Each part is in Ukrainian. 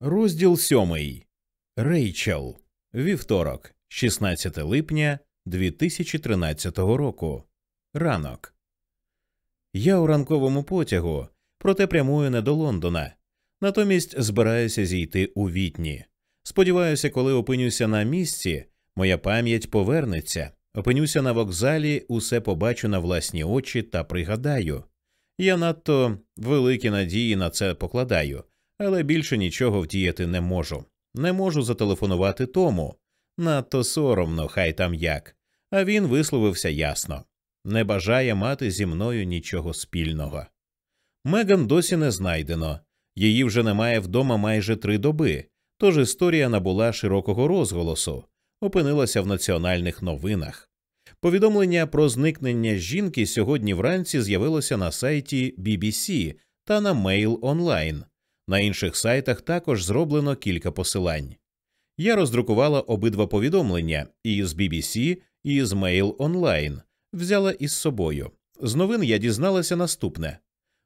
Розділ сьомий. Рейчел. Вівторок, 16 липня 2013 року. Ранок. Я у ранковому потягу, проте прямую не до Лондона. Натомість збираюся зійти у вітні. Сподіваюся, коли опинюся на місці, моя пам'ять повернеться. Опинюся на вокзалі, усе побачу на власні очі та пригадаю. Я надто великі надії на це покладаю але більше нічого вдіяти не можу. Не можу зателефонувати тому. Надто соромно, хай там як. А він висловився ясно не бажає мати зі мною нічого спільного. Меган досі не знайдено, її вже немає вдома майже три доби, тож історія набула широкого розголосу, опинилася в національних новинах. Повідомлення про зникнення жінки сьогодні вранці з'явилося на сайті BBC та на Mail Online. На інших сайтах також зроблено кілька посилань. Я роздрукувала обидва повідомлення і з BBC, і з Mail Online, взяла із собою. З новин я дізналася наступне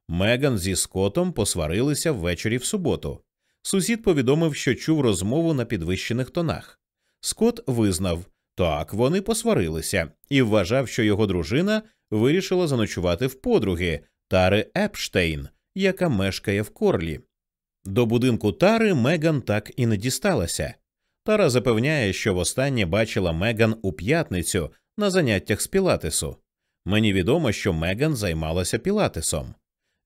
Меган зі Скотом посварилися ввечері в суботу. Сусід повідомив, що чув розмову на підвищених тонах. Скот визнав, так вони посварилися, і вважав, що його дружина вирішила заночувати в подруги Тари Епштейн, яка мешкає в Корлі. До будинку Тари Меган так і не дісталася. Тара запевняє, що востаннє бачила Меган у п'ятницю на заняттях з Пілатесу. Мені відомо, що Меган займалася Пілатесом.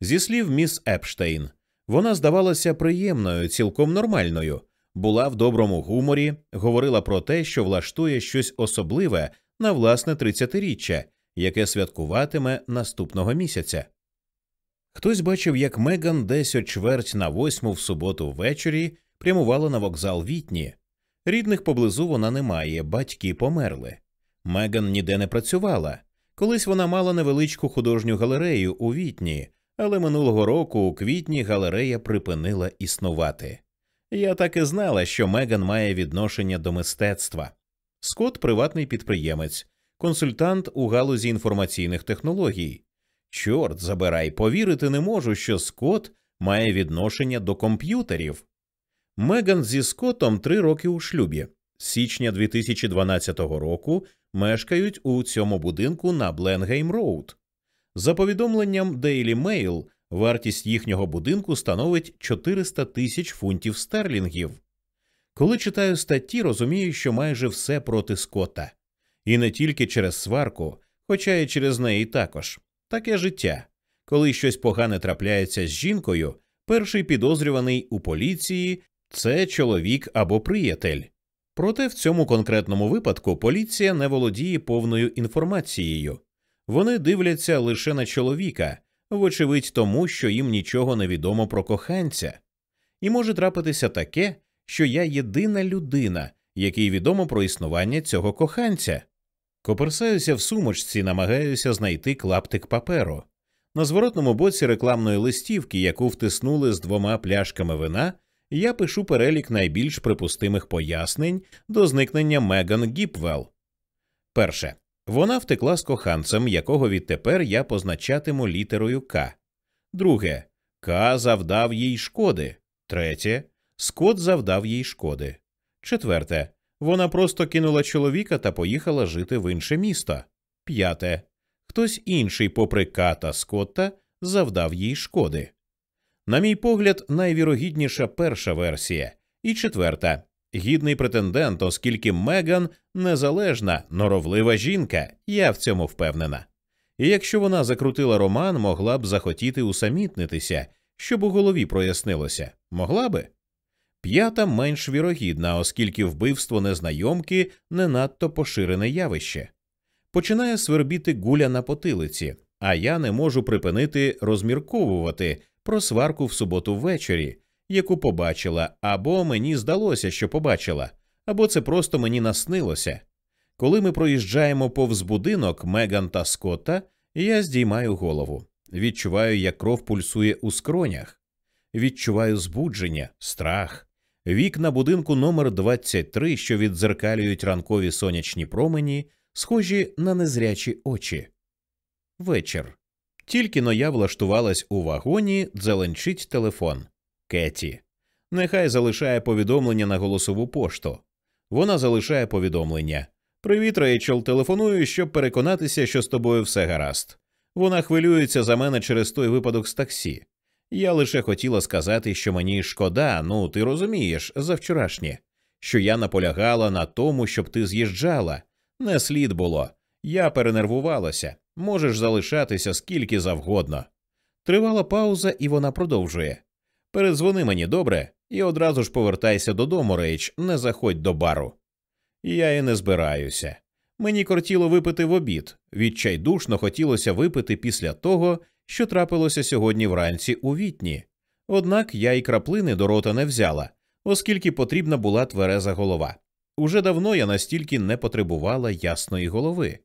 Зі слів міс Епштейн, вона здавалася приємною, цілком нормальною, була в доброму гуморі, говорила про те, що влаштує щось особливе на власне тридцятиріччя, яке святкуватиме наступного місяця. Хтось бачив, як Меган десь о чверть на восьму в суботу ввечері прямувала на вокзал Вітні. Рідних поблизу вона не має, батьки померли. Меган ніде не працювала. Колись вона мала невеличку художню галерею у Вітні, але минулого року у квітні галерея припинила існувати. Я так і знала, що Меган має відношення до мистецтва. Скот приватний підприємець, консультант у галузі інформаційних технологій. Чорт забирай, повірити не можу, що Скот має відношення до комп'ютерів. Меган зі Скотом три роки у шлюбі. З січня 2012 року мешкають у цьому будинку на Бленгейм Роуд. За повідомленням Daily Mail, вартість їхнього будинку становить 400 тисяч фунтів стерлінгів. Коли читаю статті, розумію, що майже все проти Скотта. І не тільки через сварку, хоча й через неї також. Таке життя. Коли щось погане трапляється з жінкою, перший підозрюваний у поліції це чоловік або приятель. Проте в цьому конкретному випадку поліція не володіє повною інформацією. Вони дивляться лише на чоловіка, вочевидь тому, що їм нічого не відомо про коханця. І може трапитися таке, що я єдина людина, якій відомо про існування цього коханця. Коперсаюся в сумочці, намагаюся знайти клаптик паперу. На зворотному боці рекламної листівки, яку втиснули з двома пляшками вина, я пишу перелік найбільш припустимих пояснень до зникнення Меган Гіпвелл. Перше. Вона втекла з коханцем, якого відтепер я позначатиму літерою К. Друге. К завдав їй шкоди. Третє. Скот завдав їй шкоди. Четверте. Вона просто кинула чоловіка та поїхала жити в інше місто. П'яте. Хтось інший, попри ката Скотта, завдав їй шкоди. На мій погляд, найвірогідніша перша версія, і четверта гідний претендент, оскільки Меган незалежна, норовлива жінка, я в цьому впевнена. І якщо вона закрутила роман, могла б захотіти усамітнитися, щоб у голові прояснилося, могла би. П'ята менш вірогідна, оскільки вбивство незнайомки не надто поширене явище. Починає свербіти гуля на потилиці, а я не можу припинити розмірковувати про сварку в суботу ввечері, яку побачила, або мені здалося, що побачила, або це просто мені наснилося. Коли ми проїжджаємо повз будинок Меган та Скотта, я здіймаю голову, відчуваю, як кров пульсує у скронях, відчуваю збудження, страх. Вікна будинку номер 23, що віддзеркалюють ранкові сонячні промені, схожі на незрячі очі. Вечір. Тільки но я влаштувалась у вагоні, дзеленчить телефон. Кеті. Нехай залишає повідомлення на голосову пошту. Вона залишає повідомлення. Привіт, Рейчел, телефоную, щоб переконатися, що з тобою все гаразд. Вона хвилюється за мене через той випадок з таксі. Я лише хотіла сказати, що мені шкода, ну ти розумієш, за вчорашнє, що я наполягала на тому, щоб ти з'їжджала. Не слід було. Я перенервувалася. Можеш залишатися скільки завгодно. Тривала пауза, і вона продовжує. Передзвони мені добре, і одразу ж повертайся додому, Рейч, не заходь до бару. Я і не збираюся. Мені кортіло випити в обід. Відчайдушно хотілося випити після того, що трапилося сьогодні вранці у вітні. Однак я й краплини до рота не взяла, оскільки потрібна була твереза голова. Уже давно я настільки не потребувала ясної голови.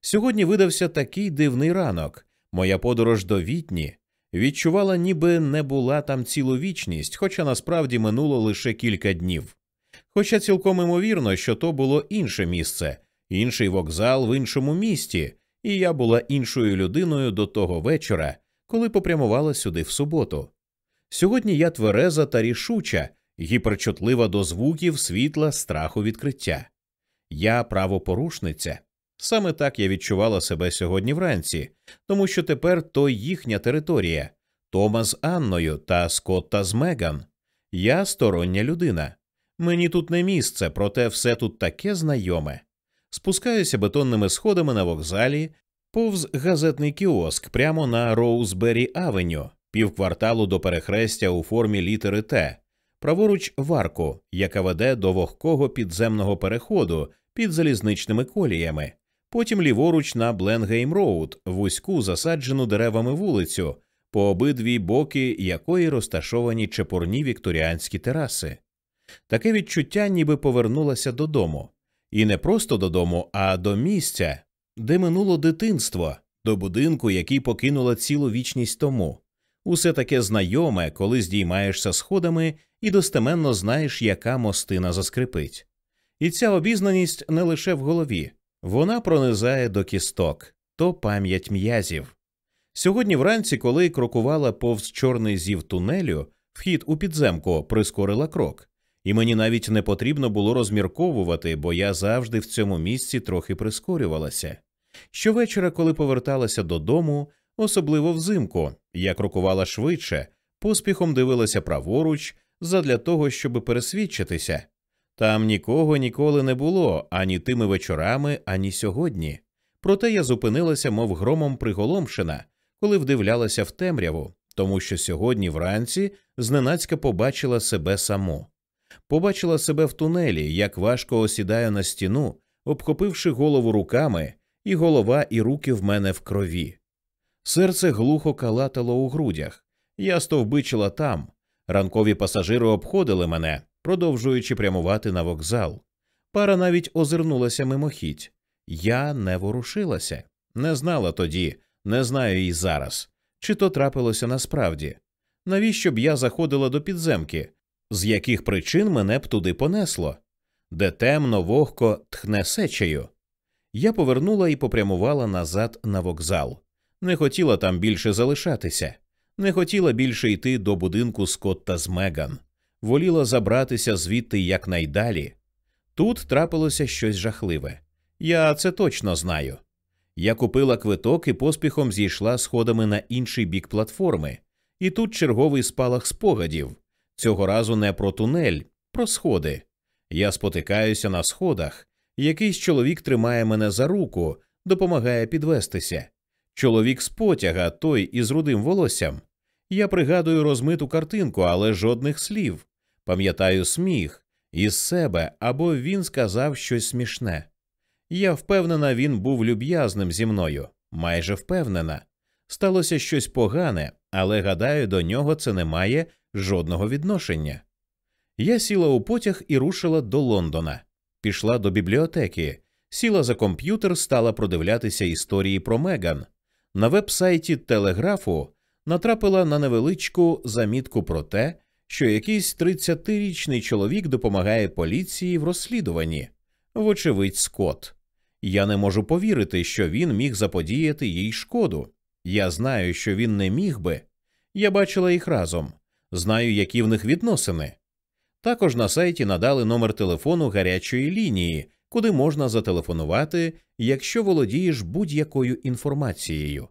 Сьогодні видався такий дивний ранок. Моя подорож до вітні відчувала, ніби не була там цілу вічність, хоча насправді минуло лише кілька днів. Хоча цілком імовірно, що то було інше місце, інший вокзал в іншому місті, і я була іншою людиною до того вечора, коли попрямувала сюди в суботу. Сьогодні я твереза та рішуча, гіперчутлива до звуків, світла, страху відкриття. Я правопорушниця. Саме так я відчувала себе сьогодні вранці, тому що тепер то їхня територія Тома з Анною та Скотта з Меган. Я стороння людина. Мені тут не місце, проте все тут таке знайоме. Спускаюся бетонними сходами на вокзалі, повз газетний кіоск прямо на Роузбері Авеню, півкварталу до перехрестя у формі літери Т, праворуч в арку, яка веде до вогкого підземного переходу під залізничними коліями, потім ліворуч на Бленгейм Роуд, вузьку засаджену деревами вулицю, по обидві боки якої розташовані чепурні вікторіанські тераси. Таке відчуття, ніби повернулася додому, і не просто додому, а до місця, де минуло дитинство, до будинку, який покинула цілу вічність тому. Усе таке знайоме, коли здіймаєшся сходами і достеменно знаєш, яка мостина заскрипить. І ця обізнаність не лише в голові, вона пронизає до кісток то пам'ять м'язів. Сьогодні вранці, коли крокувала повз чорний зів тунелю, вхід у підземку прискорила крок, і мені навіть не потрібно було розмірковувати, бо я завжди в цьому місці трохи прискорювалася. Щовечора, коли поверталася додому, особливо взимку, я крокувала швидше, поспіхом дивилася праворуч, задля того, щоб пересвідчитися. Там нікого ніколи не було ані тими вечорами, ані сьогодні. Проте я зупинилася, мов громом приголомшена, коли вдивлялася в темряву, тому що сьогодні вранці зненацька побачила себе саму. Побачила себе в тунелі, як важко осідаю на стіну, обхопивши голову руками, і голова і руки в мене в крові. Серце глухо калатало у грудях. Я стовбичила там. Ранкові пасажири обходили мене, продовжуючи прямувати на вокзал. Пара навіть озирнулася мимохідь. Я не ворушилася, не знала тоді, не знаю і зараз, чи то трапилося насправді. Навіщо б я заходила до підземки, з яких причин мене б туди понесло, де темно, вогко тхне сечею. Я повернула і попрямувала назад на вокзал. Не хотіла там більше залишатися, не хотіла більше йти до будинку Скотта з Меган, воліла забратися звідти якнайдалі. Тут трапилося щось жахливе. Я це точно знаю. Я купила квиток і поспіхом зійшла сходами на інший бік платформи, і тут черговий спалах спогадів цього разу не про тунель, про сходи. Я спотикаюся на сходах. Якийсь чоловік тримає мене за руку, допомагає підвестися. Чоловік з потяга, той із рудим волоссям. Я пригадую розмиту картинку, але жодних слів. Пам'ятаю сміх із себе або він сказав щось смішне. Я впевнена, він був люб'язним зі мною, майже впевнена. Сталося щось погане, але гадаю, до нього це не має жодного відношення. Я сіла у потяг і рушила до Лондона, пішла до бібліотеки, сіла за комп'ютер, стала продивлятися історії про Меган. На веб-сайті телеграфу натрапила на невеличку замітку про те, що якийсь 30-річний чоловік допомагає поліції в розслідуванні, вочевидь, Скотт. Я не можу повірити, що він міг заподіяти їй шкоду. Я знаю, що він не міг би. Я бачила їх разом. Знаю, які в них відносини. Також на сайті надали номер телефону гарячої лінії, куди можна зателефонувати, якщо володієш будь-якою інформацією.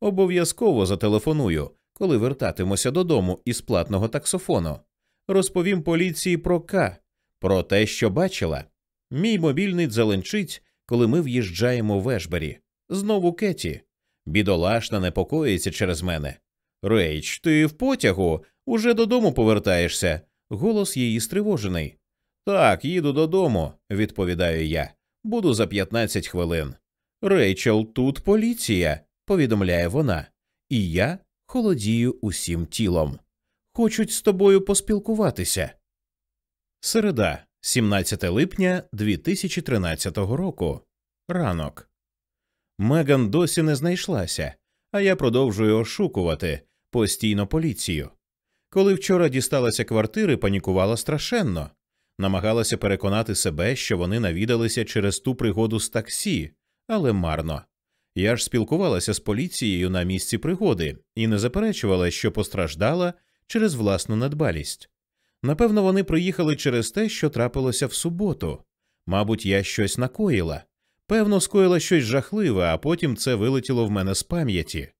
Обов'язково зателефоную, коли вертатимуся додому із платного таксофону. Розповім поліції про К, про те, що бачила. Мій мобільний дзеленчить, коли ми в'їжджаємо в Ешбері. Знову Кеті. Бідолашна непокоїться через мене. Рейч, ти в потягу, уже додому повертаєшся. Голос її стривожений. Так, їду додому, відповідаю я. Буду за 15 хвилин. Рейчел, тут поліція, повідомляє вона, і я холодію усім тілом. Хочуть з тобою поспілкуватися. Середа, 17 липня 2013 року. Ранок. Меган досі не знайшлася, а я продовжую ошукувати постійно поліцію. Коли вчора дісталася квартири, панікувала страшенно, намагалася переконати себе, що вони навідалися через ту пригоду з таксі, але марно. Я ж спілкувалася з поліцією на місці пригоди і не заперечувала, що постраждала через власну недбалість. Напевно, вони приїхали через те, що трапилося в суботу. Мабуть, я щось накоїла. Певно, скоїла щось жахливе, а потім це вилетіло в мене з пам'яті.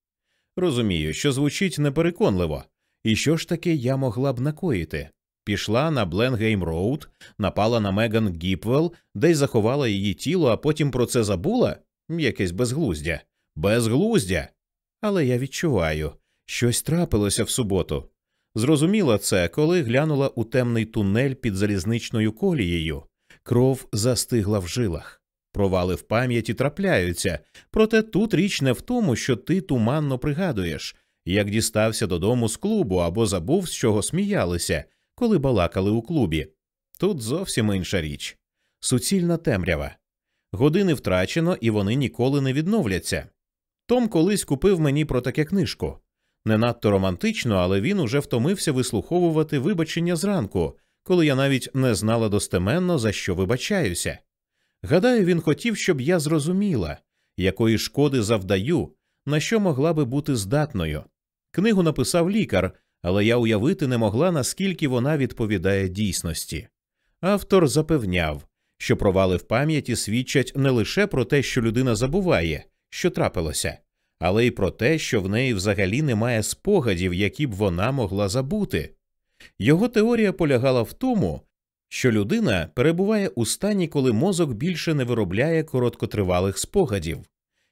Розумію, що звучить непереконливо, і що ж таки я могла б накоїти? Пішла на Бленгейм Роуд, напала на Меган Гіпвелл, десь заховала її тіло, а потім про це забула? Якесь безглуздя. Безглуздя. Але я відчуваю, щось трапилося в суботу. Зрозуміла це, коли глянула у темний тунель під залізничною колією. Кров застигла в жилах. Провали в пам'яті трапляються, проте тут річ не в тому, що ти туманно пригадуєш, як дістався додому з клубу або забув, з чого сміялися, коли балакали у клубі. Тут зовсім інша річ суцільна темрява. Години втрачено, і вони ніколи не відновляться. Том колись купив мені про таке книжку. Не надто романтично, але він уже втомився вислуховувати вибачення зранку, коли я навіть не знала достеменно, за що вибачаюся. Гадаю, він хотів, щоб я зрозуміла, якої шкоди завдаю, на що могла би бути здатною. Книгу написав лікар, але я уявити не могла, наскільки вона відповідає дійсності. Автор запевняв, що провали в пам'яті свідчать не лише про те, що людина забуває, що трапилося, але й про те, що в неї взагалі немає спогадів, які б вона могла забути. Його теорія полягала в тому, що людина перебуває у стані, коли мозок більше не виробляє короткотривалих спогадів,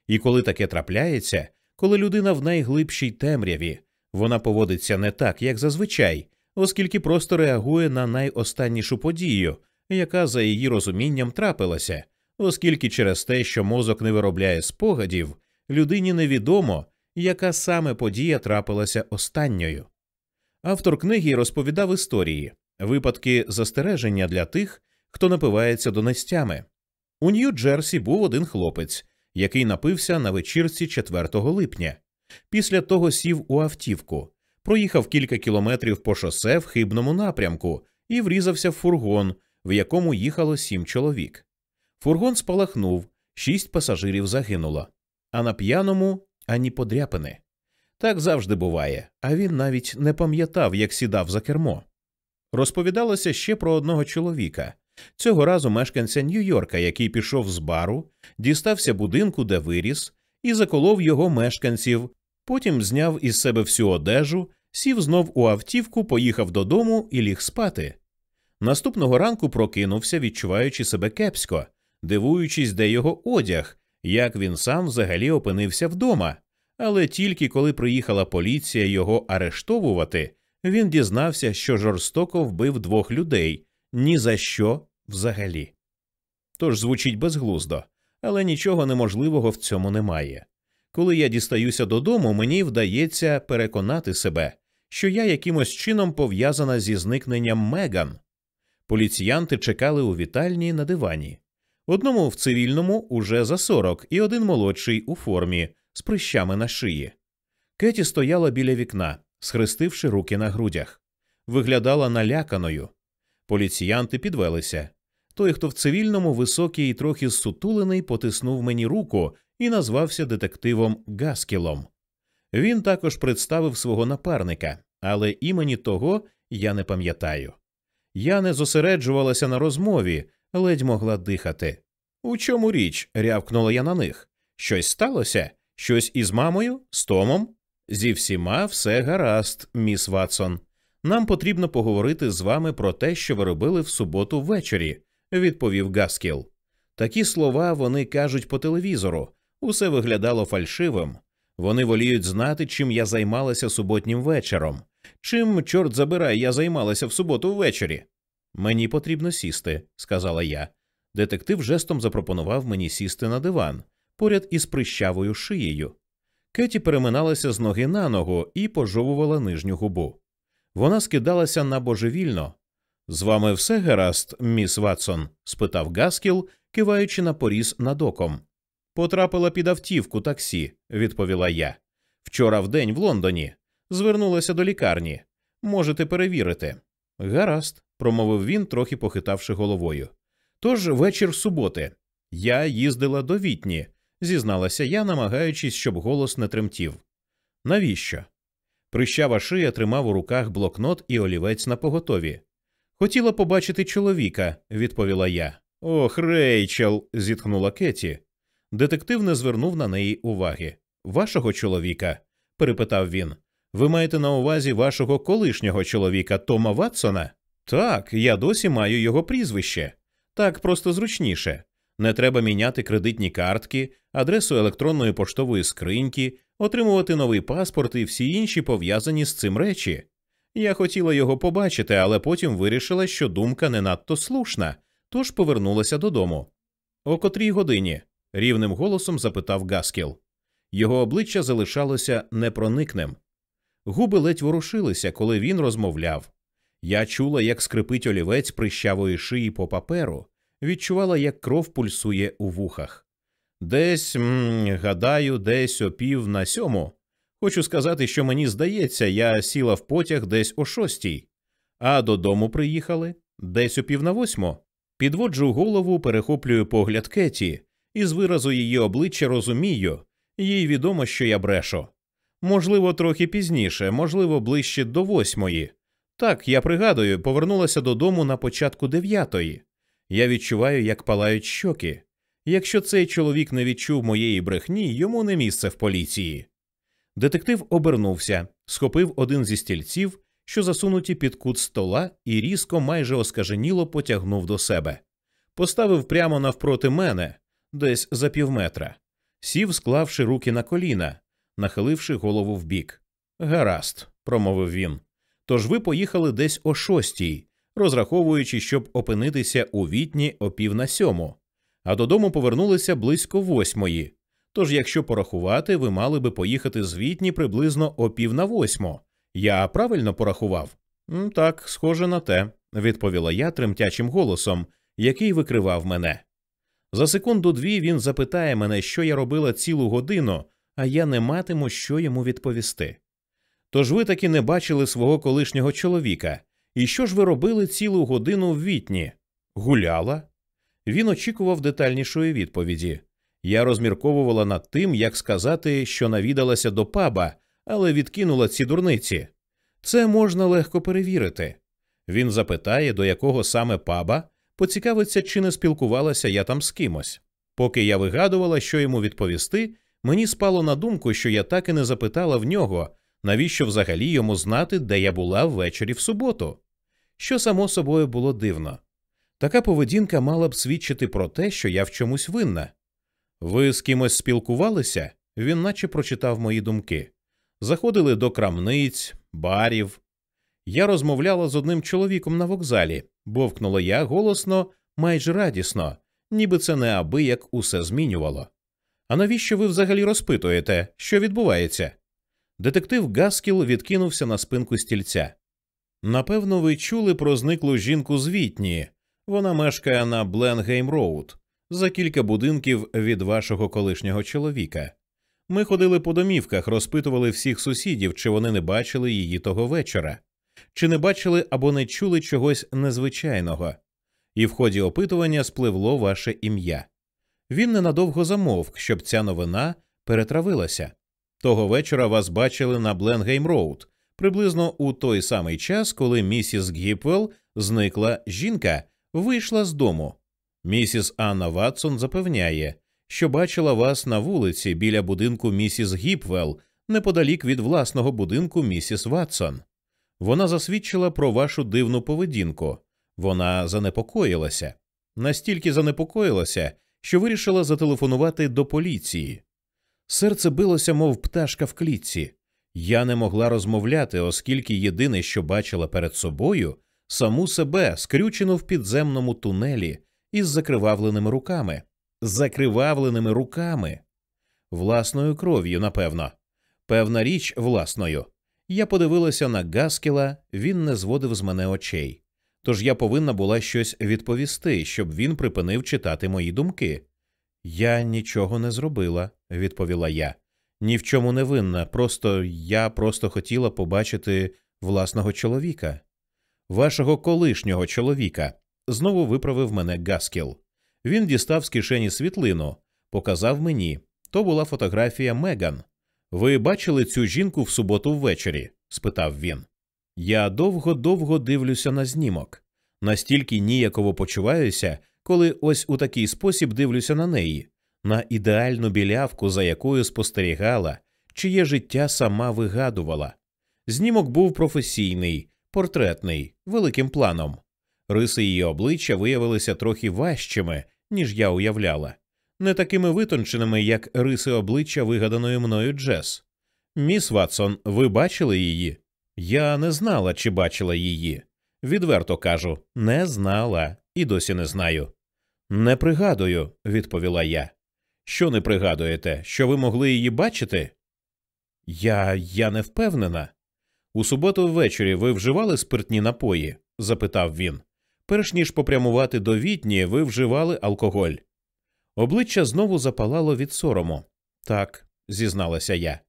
і коли таке трапляється, коли людина в найглибшій темряві, вона поводиться не так, як зазвичай, оскільки просто реагує на найостаннішу подію, яка за її розумінням трапилася, оскільки через те, що мозок не виробляє спогадів, людині невідомо, яка саме подія трапилася останньою. Автор книги розповідав історії, випадки застереження для тих, хто напивається донестями. У Нью-Джерсі був один хлопець, який напився на вечірці 4 липня. Після того сів у автівку, проїхав кілька кілометрів по шосе в хибному напрямку і врізався в фургон, в якому їхало сім чоловік. Фургон спалахнув, шість пасажирів загинуло, а на п'яному ані подряпини. Так завжди буває, а він навіть не пам'ятав, як сідав за кермо. Розповідалося ще про одного чоловіка, цього разу мешканця Нью-Йорка, який пішов з бару, дістався будинку, де виріс, і заколов його мешканців, потім зняв із себе всю одежу, сів знов у автівку, поїхав додому і ліг спати. Наступного ранку прокинувся, відчуваючи себе кепсько, дивуючись, де його одяг, як він сам взагалі опинився вдома. Але тільки коли приїхала поліція його арештовувати, він дізнався, що жорстоко вбив двох людей ні за що взагалі. Тож звучить безглуздо, але нічого неможливого в цьому немає. Коли я дістаюся додому, мені вдається переконати себе, що я якимось чином пов'язана зі зникненням Меган. Поліціянти чекали у вітальні на дивані. Одному в цивільному уже за сорок, і один молодший у формі з прищами на шиї. Кеті стояла біля вікна, схрестивши руки на грудях, виглядала наляканою. Поліціянти підвелися. Той, хто в цивільному, високий і трохи зсутулений, потиснув мені руку і назвався детективом Гаскілом. Він також представив свого напарника, але імені того я не пам'ятаю. Я не зосереджувалася на розмові, ледь могла дихати. У чому річ? рявкнула я на них. Щось сталося? Щось із мамою, з Томом? Зі всіма все гаразд, міс Ватсон. Нам потрібно поговорити з вами про те, що ви робили в суботу ввечері, відповів Гаскіл. Такі слова вони кажуть по телевізору. Усе виглядало фальшивим. Вони воліють знати, чим я займалася суботнім вечором. Чим, чорт забирай, я займалася в суботу ввечері. Мені потрібно сісти, сказала я. Детектив жестом запропонував мені сісти на диван поряд із прищавою шиєю. Кеті переминалася з ноги на ногу і пожовувала нижню губу. Вона скидалася на божевільно. З вами все гаразд, міс Ватсон? спитав Гаскіл, киваючи на поріз над оком. Потрапила під автівку таксі, відповіла я. Вчора в день в Лондоні. Звернулася до лікарні. Можете перевірити. Гаразд, промовив він, трохи похитавши головою. Тож вечір суботи. Я їздила до вітні, зізналася я, намагаючись, щоб голос не тремтів. Навіщо? Прищава шия тримав у руках блокнот і олівець на поготові. Хотіла побачити чоловіка, відповіла я. Ох, Рейчел. зітхнула Кеті. Детектив не звернув на неї уваги. Вашого чоловіка? перепитав він. Ви маєте на увазі вашого колишнього чоловіка Тома Ватсона? Так, я досі маю його прізвище. Так просто зручніше. Не треба міняти кредитні картки, адресу електронної поштової скриньки, отримувати новий паспорт і всі інші пов'язані з цим речі. Я хотіла його побачити, але потім вирішила, що думка не надто слушна, тож повернулася додому. О котрій годині? рівним голосом запитав Гаскіл. Його обличчя залишалося непроникним. Губи ледь ворушилися, коли він розмовляв. Я чула, як скрипить олівець прищавої шиї по паперу, відчувала, як кров пульсує у вухах. Десь, м гадаю, десь о пів на сьому. Хочу сказати, що мені здається, я сіла в потяг десь о шостій, а додому приїхали десь о пів на восьму. Підводжу голову, перехоплюю погляд Кеті, і з виразу її обличчя розумію, їй відомо, що я брешу. Можливо, трохи пізніше, можливо, ближче до восьмої. Так, я пригадую, повернулася додому на початку дев'ятої. Я відчуваю, як палають щоки. Якщо цей чоловік не відчув моєї брехні, йому не місце в поліції. Детектив обернувся, схопив один зі стільців, що засунуті під кут стола, і різко, майже оскаженіло потягнув до себе. Поставив прямо навпроти мене, десь за півметра, сів, склавши руки на коліна, нахиливши голову вбік. Гаразд, промовив він. Тож ви поїхали десь о шостій, розраховуючи, щоб опинитися у вітні о пів на сьому, а додому повернулися близько восьмої. Тож, якщо порахувати, ви мали би поїхати з вітні приблизно о пів на восьму. Я правильно порахував? Так, схоже на те, відповіла я тремтячим голосом, який викривав мене. За секунду дві він запитає мене, що я робила цілу годину, а я не матиму що йому відповісти. Тож ви таки не бачили свого колишнього чоловіка, і що ж ви робили цілу годину в вітні? Гуляла? Він очікував детальнішої відповіді. Я розмірковувала над тим, як сказати, що навідалася до паба, але відкинула ці дурниці. Це можна легко перевірити. Він запитає, до якого саме паба, поцікавиться, чи не спілкувалася я там з кимось. Поки я вигадувала, що йому відповісти, мені спало на думку, що я так і не запитала в нього, навіщо взагалі йому знати, де я була ввечері в суботу що само собою було дивно. Така поведінка мала б свідчити про те, що я в чомусь винна. Ви з кимось спілкувалися? Він наче прочитав мої думки. Заходили до крамниць, барів. Я розмовляла з одним чоловіком на вокзалі, бовкнула я голосно, майже радісно, ніби це не аби як усе змінювало. А навіщо ви взагалі розпитуєте, що відбувається? Детектив Гаскіл відкинувся на спинку стільця. Напевно, ви чули про зниклу жінку з Вітні. Вона мешкає на Бленгейм Роуд, за кілька будинків від вашого колишнього чоловіка. Ми ходили по домівках, розпитували всіх сусідів, чи вони не бачили її того вечора, чи не бачили або не чули чогось незвичайного, і в ході опитування спливло ваше ім'я. Він ненадовго замовк, щоб ця новина перетравилася. Того вечора вас бачили на Бленгейм Роуд, Приблизно у той самий час, коли місіс Гіпвелл зникла жінка, вийшла з дому. Місіс Анна Ватсон запевняє, що бачила вас на вулиці біля будинку місіс Гіпвелл, неподалік від власного будинку місіс Ватсон. Вона засвідчила про вашу дивну поведінку. Вона занепокоїлася, настільки занепокоїлася, що вирішила зателефонувати до поліції. Серце билося, мов пташка в клітці. Я не могла розмовляти, оскільки єдине, що бачила перед собою, саму себе скрючену в підземному тунелі із закривавленими руками, закривавленими руками, власною кров'ю, напевно, певна річ власною. Я подивилася на Гаскіла, він не зводив з мене очей. Тож я повинна була щось відповісти, щоб він припинив читати мої думки. Я нічого не зробила, відповіла я. Ні в чому не винна, просто я просто хотіла побачити власного чоловіка, вашого колишнього чоловіка, знову виправив мене Гаскіл. Він дістав з кишені світлину, показав мені. То була фотографія Меган. Ви бачили цю жінку в суботу ввечері? спитав він. Я довго-довго дивлюся на знімок, настільки ніяково почуваюся, коли ось у такий спосіб дивлюся на неї, на ідеальну білявку, за якою спостерігала, чиє життя сама вигадувала. Знімок був професійний, портретний, великим планом. Риси її обличчя виявилися трохи важчими, ніж я уявляла, не такими витонченими, як риси обличчя вигаданої мною Джес. Міс Ватсон, ви бачили її? Я не знала, чи бачила її. Відверто кажу, не знала і досі не знаю. Не пригадую, відповіла я. Що не пригадуєте, що ви могли її бачити? Я я не впевнена. У суботу ввечері ви вживали спиртні напої? запитав він. Перш ніж попрямувати до вітні, ви вживали алкоголь. Обличчя знову запалало від сорому. Так, зізналася я.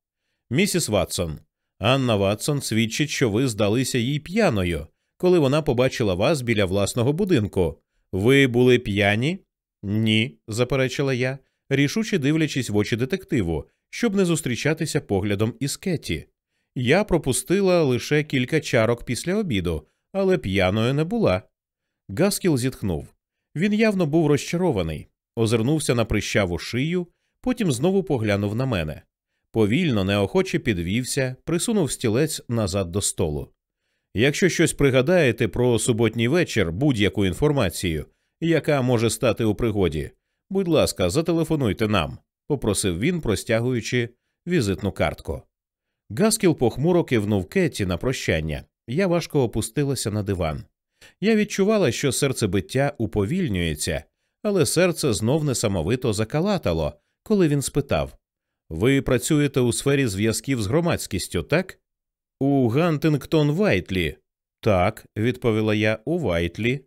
Місіс Ватсон, Анна Ватсон свідчить, що ви здалися їй п'яною, коли вона побачила вас біля власного будинку. Ви були п'яні? Ні, заперечила я, рішуче дивлячись в очі детективу, щоб не зустрічатися поглядом із Кеті. Я пропустила лише кілька чарок після обіду, але п'яною не була. Гаскіл зітхнув. Він явно був розчарований, озирнувся на прищаву шию, потім знову поглянув на мене. Повільно, неохоче підвівся, присунув стілець назад до столу. Якщо щось пригадаєте про суботній вечір, будь-яку інформацію, яка може стати у пригоді, будь ласка, зателефонуйте нам, попросив він, простягуючи візитну картку. Гаскіл похмуро кивнув Кетті на прощання. Я важко опустилася на диван. Я відчувала, що серцебиття уповільнюється, але серце знов несамовито закалатало, коли він спитав Ви працюєте у сфері зв'язків з громадськістю, так? У Гантингтон Вайтлі. Так, відповіла я, у Вайтлі.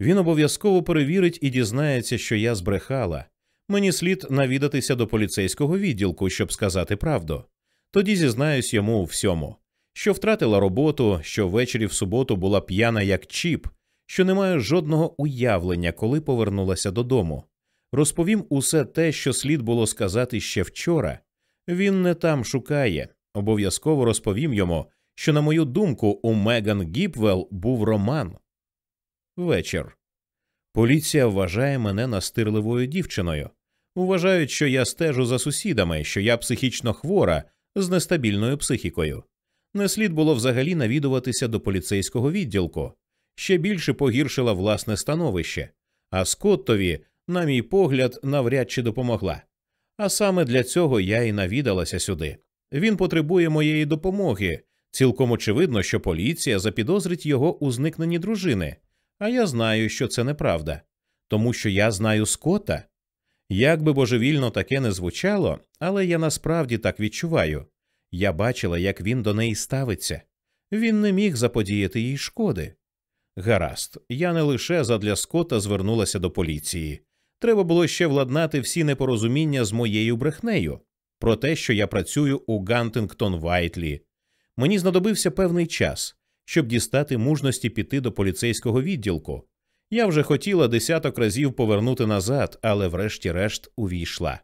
Він обов'язково перевірить і дізнається, що я збрехала. Мені слід навідатися до поліцейського відділку, щоб сказати правду. Тоді зізнаюсь йому у всьому що втратила роботу, що ввечері в суботу була п'яна як чіп, що не маю жодного уявлення, коли повернулася додому. Розповім усе те, що слід було сказати ще вчора. Він не там шукає. Обов'язково розповім йому, що, на мою думку, у Меган Гіпвелл був роман. Вечір. Поліція вважає мене настирливою дівчиною. Вважають, що я стежу за сусідами, що я психічно хвора з нестабільною психікою. Не слід було взагалі навідуватися до поліцейського відділку, ще більше погіршила власне становище, а Скоттові, на мій погляд, навряд чи допомогла. А саме для цього я і навідалася сюди. Він потребує моєї допомоги. Цілком очевидно, що поліція запідозрить його у зникненні дружини, а я знаю, що це неправда, тому що я знаю Скотта. Як би божевільно таке не звучало, але я насправді так відчуваю. Я бачила, як він до неї ставиться. Він не міг заподіяти їй шкоди. Гаразд, я не лише задля Скотта звернулася до поліції. Треба було ще владнати всі непорозуміння з моєю брехнею про те, що я працюю у Гантингтон Вайтлі. Мені знадобився певний час, щоб дістати мужності піти до поліцейського відділку. Я вже хотіла десяток разів повернути назад, але врешті-решт увійшла.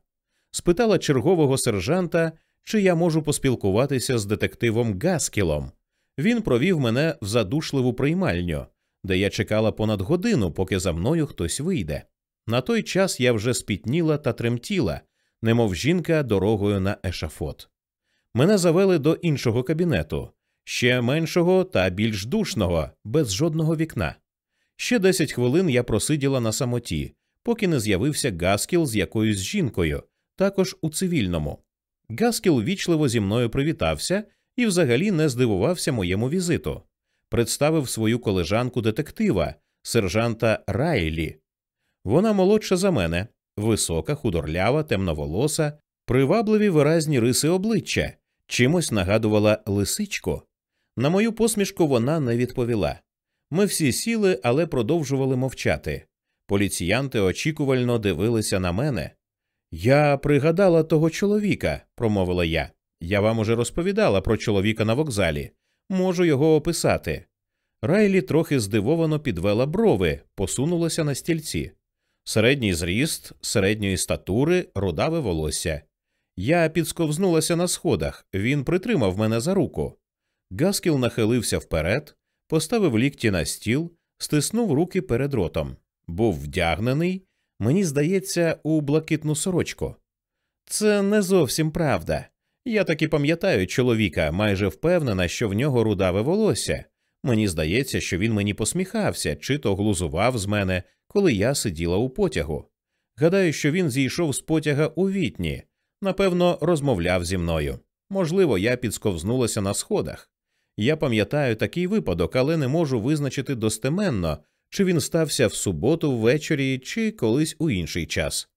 Спитала чергового сержанта, чи я можу поспілкуватися з детективом Гаскілом. Він провів мене в задушливу приймальню, де я чекала понад годину, поки за мною хтось вийде. На той час я вже спітніла та тремтіла, немов жінка дорогою на ешафот. Мене завели до іншого кабінету, ще меншого та більш душного, без жодного вікна. Ще десять хвилин я просиділа на самоті, поки не з'явився Гаскіл з якоюсь жінкою, також у цивільному. Гаскіл вічливо зі мною привітався і взагалі не здивувався моєму візиту. Представив свою колежанку детектива, сержанта Райлі. Вона молодша за мене, висока, худорлява, темноволоса, привабливі виразні риси обличчя, чимось нагадувала лисичку. На мою посмішку вона не відповіла. Ми всі сіли, але продовжували мовчати. Поліціянти очікувально дивилися на мене. Я пригадала того чоловіка, промовила я. Я вам уже розповідала про чоловіка на вокзалі. Можу його описати. Райлі трохи здивовано підвела брови, посунулася на стільці. Середній зріст, середньої статури, рудаве волосся. Я підсковзнулася на сходах, він притримав мене за руку. Гаскіл нахилився вперед, поставив лікті на стіл, стиснув руки перед ротом. Був вдягнений, мені здається, у блакитну сорочку. Це не зовсім правда. Я таки пам'ятаю чоловіка, майже впевнена, що в нього рудаве волосся. Мені здається, що він мені посміхався чи то глузував з мене, коли я сиділа у потягу. Гадаю, що він зійшов з потяга у вітні, напевно, розмовляв зі мною. Можливо, я підсковзнулася на сходах. Я пам'ятаю такий випадок, але не можу визначити достеменно, чи він стався в суботу ввечері, чи колись у інший час.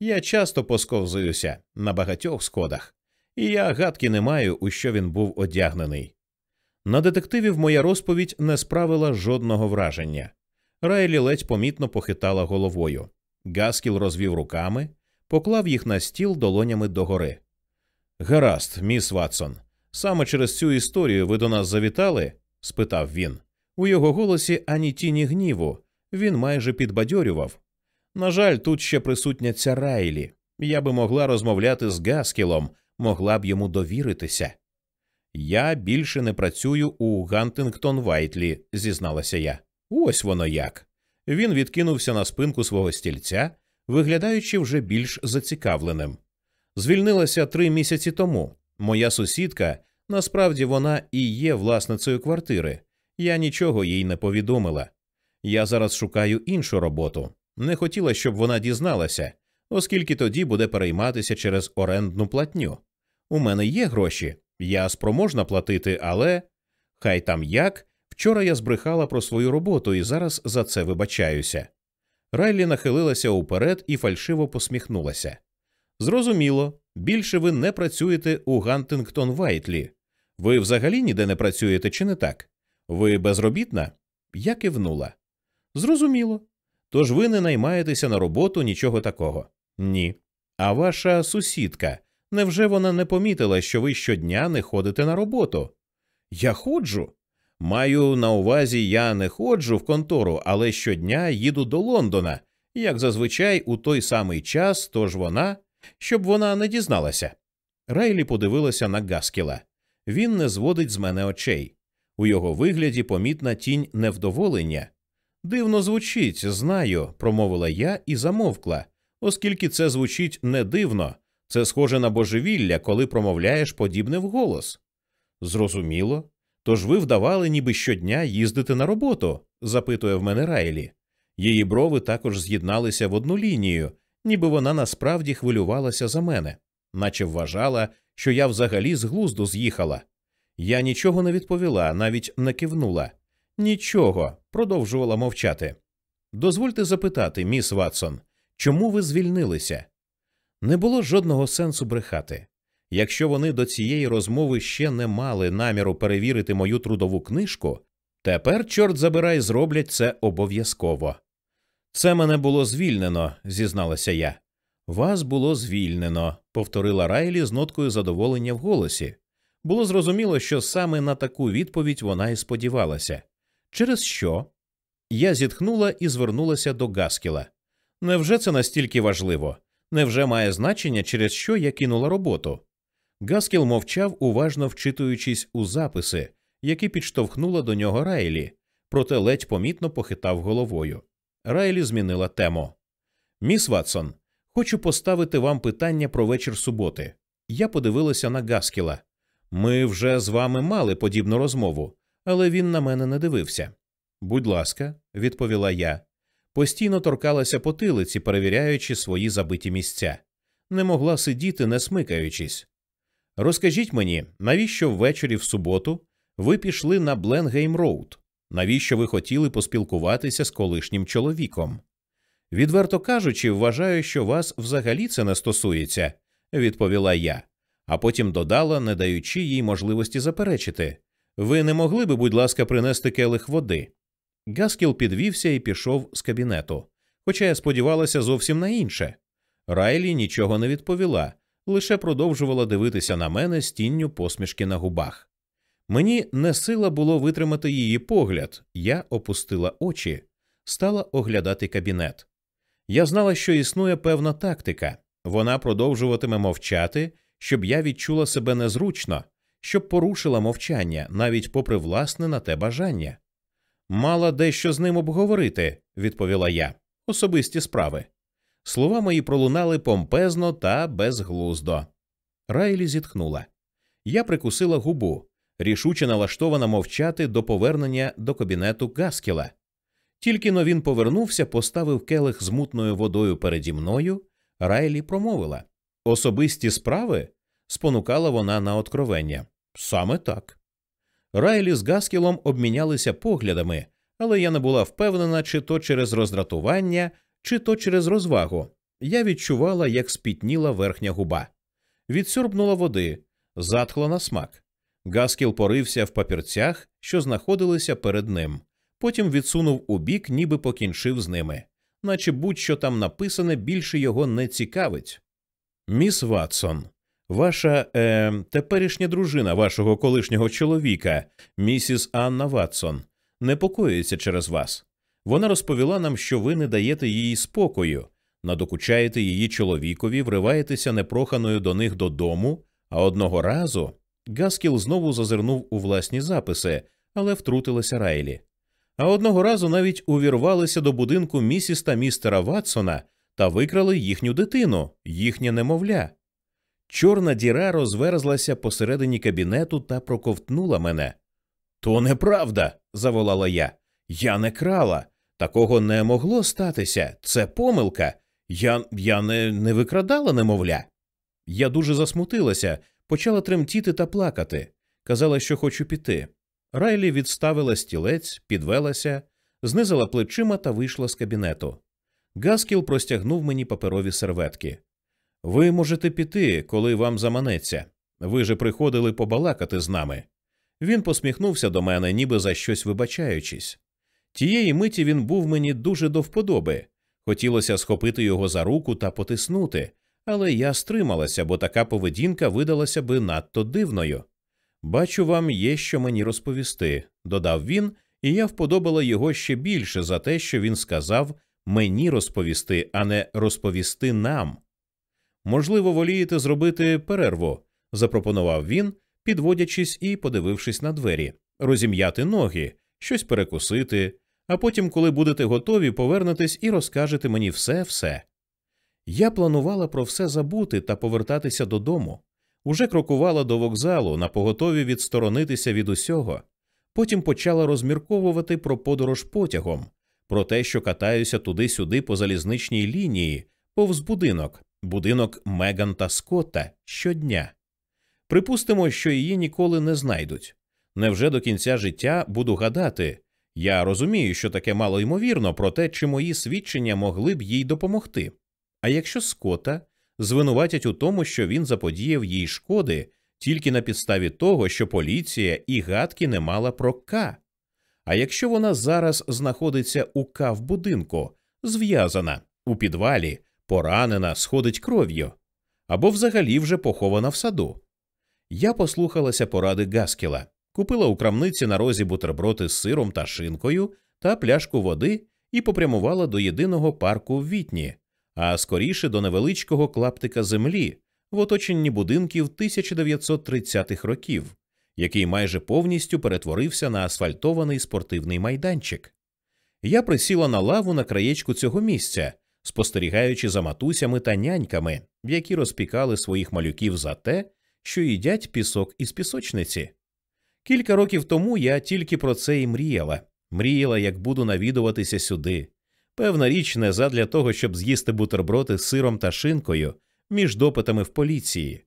Я часто посковзуюся на багатьох сходах, і я гадки не маю, у що він був одягнений. На детективів моя розповідь не справила жодного враження. Райлі ледь помітно похитала головою. Гаскіл розвів руками, поклав їх на стіл долонями догори. Гаразд, міс Ватсон, саме через цю історію ви до нас завітали? спитав він. У його голосі ані тіні гніву, він майже підбадьорював. На жаль, тут ще присутня ця Райлі. Я би могла розмовляти з Гаскілом, могла б йому довіритися. Я більше не працюю у Гантингтон Вайтлі, зізналася я. Ось воно як. Він відкинувся на спинку свого стільця, виглядаючи вже більш зацікавленим. Звільнилася три місяці тому. Моя сусідка, насправді вона і є власницею квартири. Я нічого їй не повідомила. Я зараз шукаю іншу роботу. Не хотіла, щоб вона дізналася, оскільки тоді буде перейматися через орендну платню. У мене є гроші, я спроможна платити, але хай там як. Вчора я збрехала про свою роботу і зараз за це вибачаюся. Райлі нахилилася уперед і фальшиво посміхнулася. Зрозуміло, більше ви не працюєте у Гантингтон Вайтлі. Ви взагалі ніде не працюєте, чи не так? Ви безробітна? Я кивнула. Зрозуміло. Тож ви не наймаєтеся на роботу нічого такого? Ні. А ваша сусідка, невже вона не помітила, що ви щодня не ходите на роботу? Я ходжу. Маю на увазі, я не ходжу в контору, але щодня їду до Лондона, як зазвичай у той самий час, тож вона, щоб вона не дізналася. Райлі подивилася на Гаскіла. Він не зводить з мене очей. У його вигляді помітна тінь невдоволення. Дивно звучить, знаю, промовила я і замовкла, оскільки це звучить не дивно, це схоже на божевілля, коли промовляєш подібне вголос. Зрозуміло. Тож ви вдавали, ніби щодня їздити на роботу? запитує в мене Райлі. Її брови також з'єдналися в одну лінію, ніби вона насправді хвилювалася за мене, наче вважала, що я взагалі з глузду з'їхала. Я нічого не відповіла, навіть не кивнула. Нічого, продовжувала мовчати. Дозвольте запитати, міс Ватсон, чому ви звільнилися? Не було жодного сенсу брехати. Якщо вони до цієї розмови ще не мали наміру перевірити мою трудову книжку, тепер, чорт забирай, зроблять це обов'язково. Це мене було звільнено, зізналася я. Вас було звільнено, повторила Райлі з ноткою задоволення в голосі. Було зрозуміло, що саме на таку відповідь вона і сподівалася. Через що? Я зітхнула і звернулася до Гаскіла. Невже це настільки важливо? Невже має значення, через що я кинула роботу? Гаскіл мовчав, уважно вчитуючись у записи, який підштовхнула до нього Райлі, проте ледь помітно похитав головою. Райлі змінила тему. Міс Ватсон, хочу поставити вам питання про вечір суботи. Я подивилася на Гаскіла. Ми вже з вами мали подібну розмову, але він на мене не дивився. Будь ласка, відповіла я. Постійно торкалася потилиці, перевіряючи свої забиті місця. Не могла сидіти, не смикаючись. Розкажіть мені, навіщо ввечері в суботу ви пішли на Бленгейм Роуд? Навіщо ви хотіли поспілкуватися з колишнім чоловіком? Відверто кажучи, вважаю, що вас взагалі це не стосується, відповіла я, а потім додала, не даючи їй можливості заперечити. Ви не могли би, будь ласка, принести келих води. Гаскіл підвівся і пішов з кабінету, хоча я сподівалася зовсім на інше. Райлі нічого не відповіла, лише продовжувала дивитися на мене з тінню посмішки на губах. Мені не сила було витримати її погляд, я опустила очі, стала оглядати кабінет. Я знала, що існує певна тактика вона продовжуватиме мовчати, щоб я відчула себе незручно, щоб порушила мовчання, навіть попри власне на те бажання. Мала дещо з ним обговорити, відповіла я, особисті справи. Слова мої пролунали помпезно та безглуздо. Райлі зітхнула. Я прикусила губу, рішуче налаштована мовчати до повернення до кабінету Гаскіла. Тільки но він повернувся, поставив келих з мутною водою переді мною. Райлі промовила Особисті справи? спонукала вона на откровення. Саме так. Райлі з Гаскілом обмінялися поглядами, але я не була впевнена, чи то через роздратування, чи то через розвагу. Я відчувала, як спітніла верхня губа. Відсьорбнула води, затхла на смак. Гаскіл порився в папірцях, що знаходилися перед ним. Потім відсунув у бік, ніби покінчив з ними, наче будь-що там написане більше його не цікавить. Міс Ватсон, ваша е, теперішня дружина вашого колишнього чоловіка, місіс Анна Ватсон, непокоїться через вас. Вона розповіла нам, що ви не даєте їй спокою, надокучаєте її чоловікові, вриваєтеся непроханою до них додому, а одного разу Гаскіл знову зазирнув у власні записи, але втрутилася Райлі. А одного разу навіть увірвалися до будинку місіс та містера Ватсона та викрали їхню дитину, їхнє немовля. Чорна діра розверзлася посередині кабінету та проковтнула мене. То неправда, заволала я. Я не крала. Такого не могло статися. Це помилка. Я я не, не викрадала немовля. Я дуже засмутилася, почала тремтіти та плакати. Казала, що хочу піти. Райлі відставила стілець, підвелася, знизила плечима та вийшла з кабінету. Гаскіл простягнув мені паперові серветки. Ви можете піти, коли вам заманеться. Ви же приходили побалакати з нами. Він посміхнувся до мене, ніби за щось вибачаючись. Тієї миті він був мені дуже до вподоби. Хотілося схопити його за руку та потиснути, але я стрималася, бо така поведінка видалася би надто дивною. Бачу, вам є що мені розповісти, додав він, і я вподобала його ще більше за те, що він сказав мені розповісти, а не розповісти нам. Можливо, волієте зробити перерву, запропонував він, підводячись і подивившись на двері, розім'яти ноги, щось перекусити, а потім, коли будете готові, повернетесь і розкажете мені все все. Я планувала про все забути та повертатися додому. Уже крокувала до вокзалу, на поготові відсторонитися від усього. Потім почала розмірковувати про подорож потягом, про те, що катаюся туди-сюди по залізничній лінії, повз будинок, будинок Меган та Скотта щодня. Припустимо, що її ніколи не знайдуть. Невже до кінця життя буду гадати? Я розумію, що таке мало ймовірно, про те, чи мої свідчення могли б їй допомогти. А якщо Скотта звинуватять у тому, що він заподіяв їй шкоди тільки на підставі того, що поліція і гадки не мала про К. А якщо вона зараз знаходиться у К в будинку, зв'язана у підвалі, поранена, сходить кров'ю, або взагалі вже похована в саду. Я послухалася поради Гаскіла, купила у крамниці на розі бутерброти з сиром та шинкою та пляшку води і попрямувала до єдиного парку в Вітні, а скоріше до невеличкого клаптика землі в оточенні будинків 1930-х років, який майже повністю перетворився на асфальтований спортивний майданчик. Я присіла на лаву на краєчку цього місця, спостерігаючи за матусями та няньками, які розпікали своїх малюків за те, що їдять пісок із пісочниці. Кілька років тому я тільки про це і мріяла. Мріяла, як буду навідуватися сюди. Певна річ, не задля того, щоб з'їсти бутерброди з сиром та шинкою між допитами в поліції.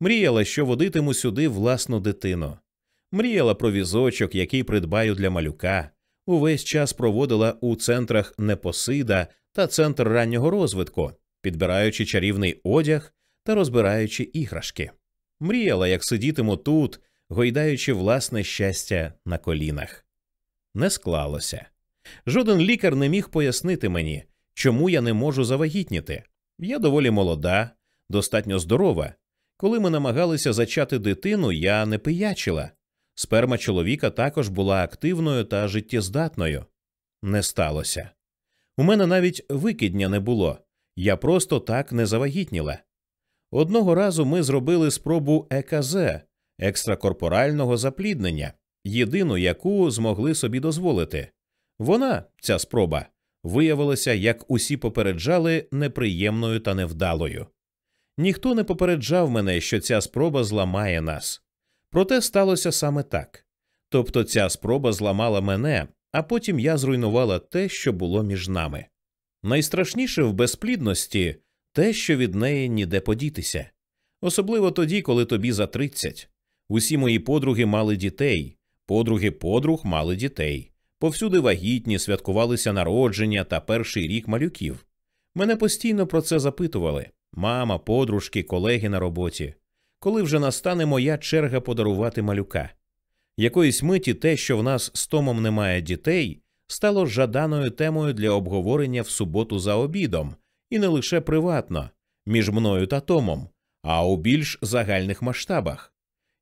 Мріяла, що водитиму сюди власну дитину. Мріяла про візочок, який придбаю для малюка. Увесь час проводила у центрах Непосида та центр раннього розвитку, підбираючи чарівний одяг та розбираючи іграшки. Мріяла, як сидітиму тут, гойдаючи власне щастя на колінах. Не склалося. Жоден лікар не міг пояснити мені, чому я не можу завагітніти. Я доволі молода, достатньо здорова. Коли ми намагалися зачати дитину, я не пиячила. Сперма чоловіка також була активною та життєздатною. Не сталося. У мене навіть викидня не було, я просто так не завагітніла. Одного разу ми зробили спробу ЕКЗ екстракорпорального запліднення, єдину, яку змогли собі дозволити. Вона, ця спроба, виявилася, як усі попереджали, неприємною та невдалою. Ніхто не попереджав мене, що ця спроба зламає нас. Проте сталося саме так. Тобто ця спроба зламала мене, а потім я зруйнувала те, що було між нами. Найстрашніше в безплідності те, що від неї ніде подітися, особливо тоді, коли тобі за тридцять. Усі мої подруги мали дітей, подруги подруг мали дітей. Повсюди вагітні святкувалися народження та перший рік малюків. Мене постійно про це запитували мама, подружки, колеги на роботі. Коли вже настане моя черга подарувати малюка. Якоїсь миті те, що в нас з Томом немає дітей, стало жаданою темою для обговорення в суботу за обідом, і не лише приватно, між мною та Томом, а у більш загальних масштабах.